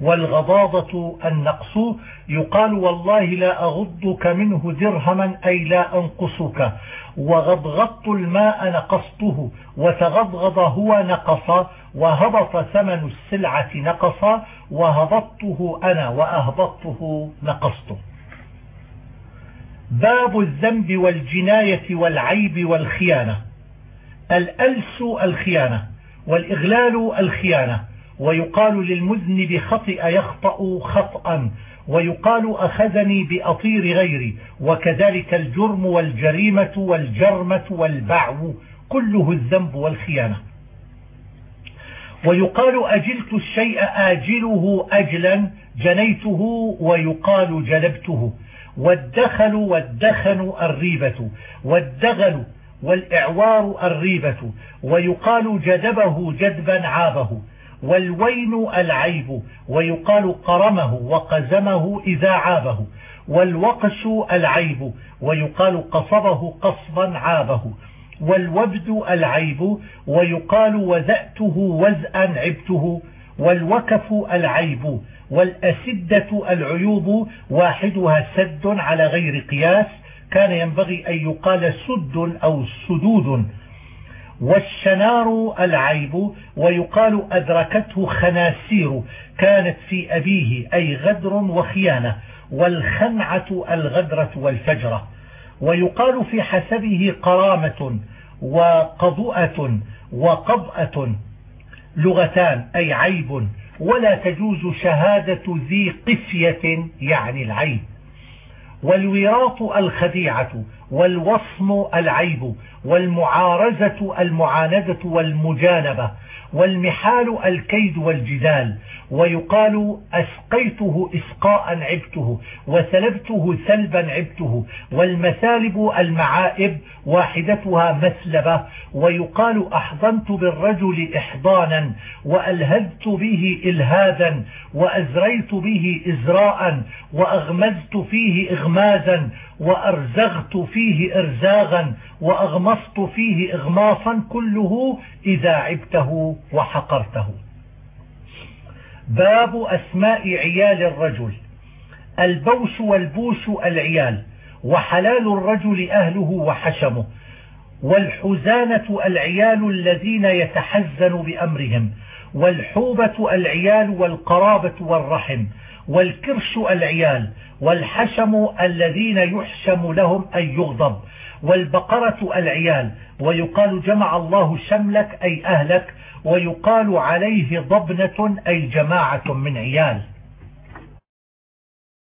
والغضاضة النقص يقال والله لا أغضك منه درهما أي لا أنقصك. وغضغضت الماء نقصته وتغضغض هو نقص وهبط ثمن السلعة نقص وهبطته أنا وأهبطته نقصته. باب الذنب والجناية والعيب والخيانة. الألس الخيانة والإغلال الخيانة. ويقال للمذنب خطئ يخطأ خطأ ويقال أخذني بأطير غيري وكذلك الجرم والجريمة والجرمة والبعو كله الذنب والخيانة. ويقال أجلت الشيء آجله أجلا جنيته ويقال جلبته. والدخل والدخن الريبة والدغل والإعوار الريبة ويقال جدبه جدبا عابه. والوين العيب ويقال قرمه وقزمه إذا عابه. والوقش العيب ويقال قصبه قصبا عابه. والوبد العيب ويقال وزأته وزأا عبته. والوكف العيب والأسدة العيوب واحدها سد على غير قياس. كان ينبغي أن يقال سد أو سدود. والشنار العيب ويقال أدركته خناسير كانت في أبيه أي غدر وخيانة والخنعة الغدرة والفجرة. ويقال في حسبه قرامة وقضؤة وقضأة لغتان أي عيب ولا تجوز شهادة ذي قفية يعني العيب. والوراط الخديعة والوصم العيب والمعارزة المعاندة والمجانبة والمحال الكيد والجدال ويقال أسقيته إسقاء عبته وسلبته سلبا عبته والمثالب المعائب واحدتها مسلبة ويقال أحضنت بالرجل إحضانا وألهذت به إلهاذا وأزريت به إزراء وأغمزت فيه إغمازا وأرزغت فيه إرزاغا وأغمصت فيه إغماصا كله إذا عبته وحقرته. باب أسماء عيال الرجل. البوش والبوش العيال وحلال الرجل أهله وحشمه والحزانة العيال الذين يتحزن بأمرهم والحوبة العيال والقرابة والرحم والكرش العيال والحشم الذين يحشم لهم أي يغضب والبقرة العيال ويقال جمع الله شملك أي أهلك ويقال عليه ضبنة أي جماعة من عيال.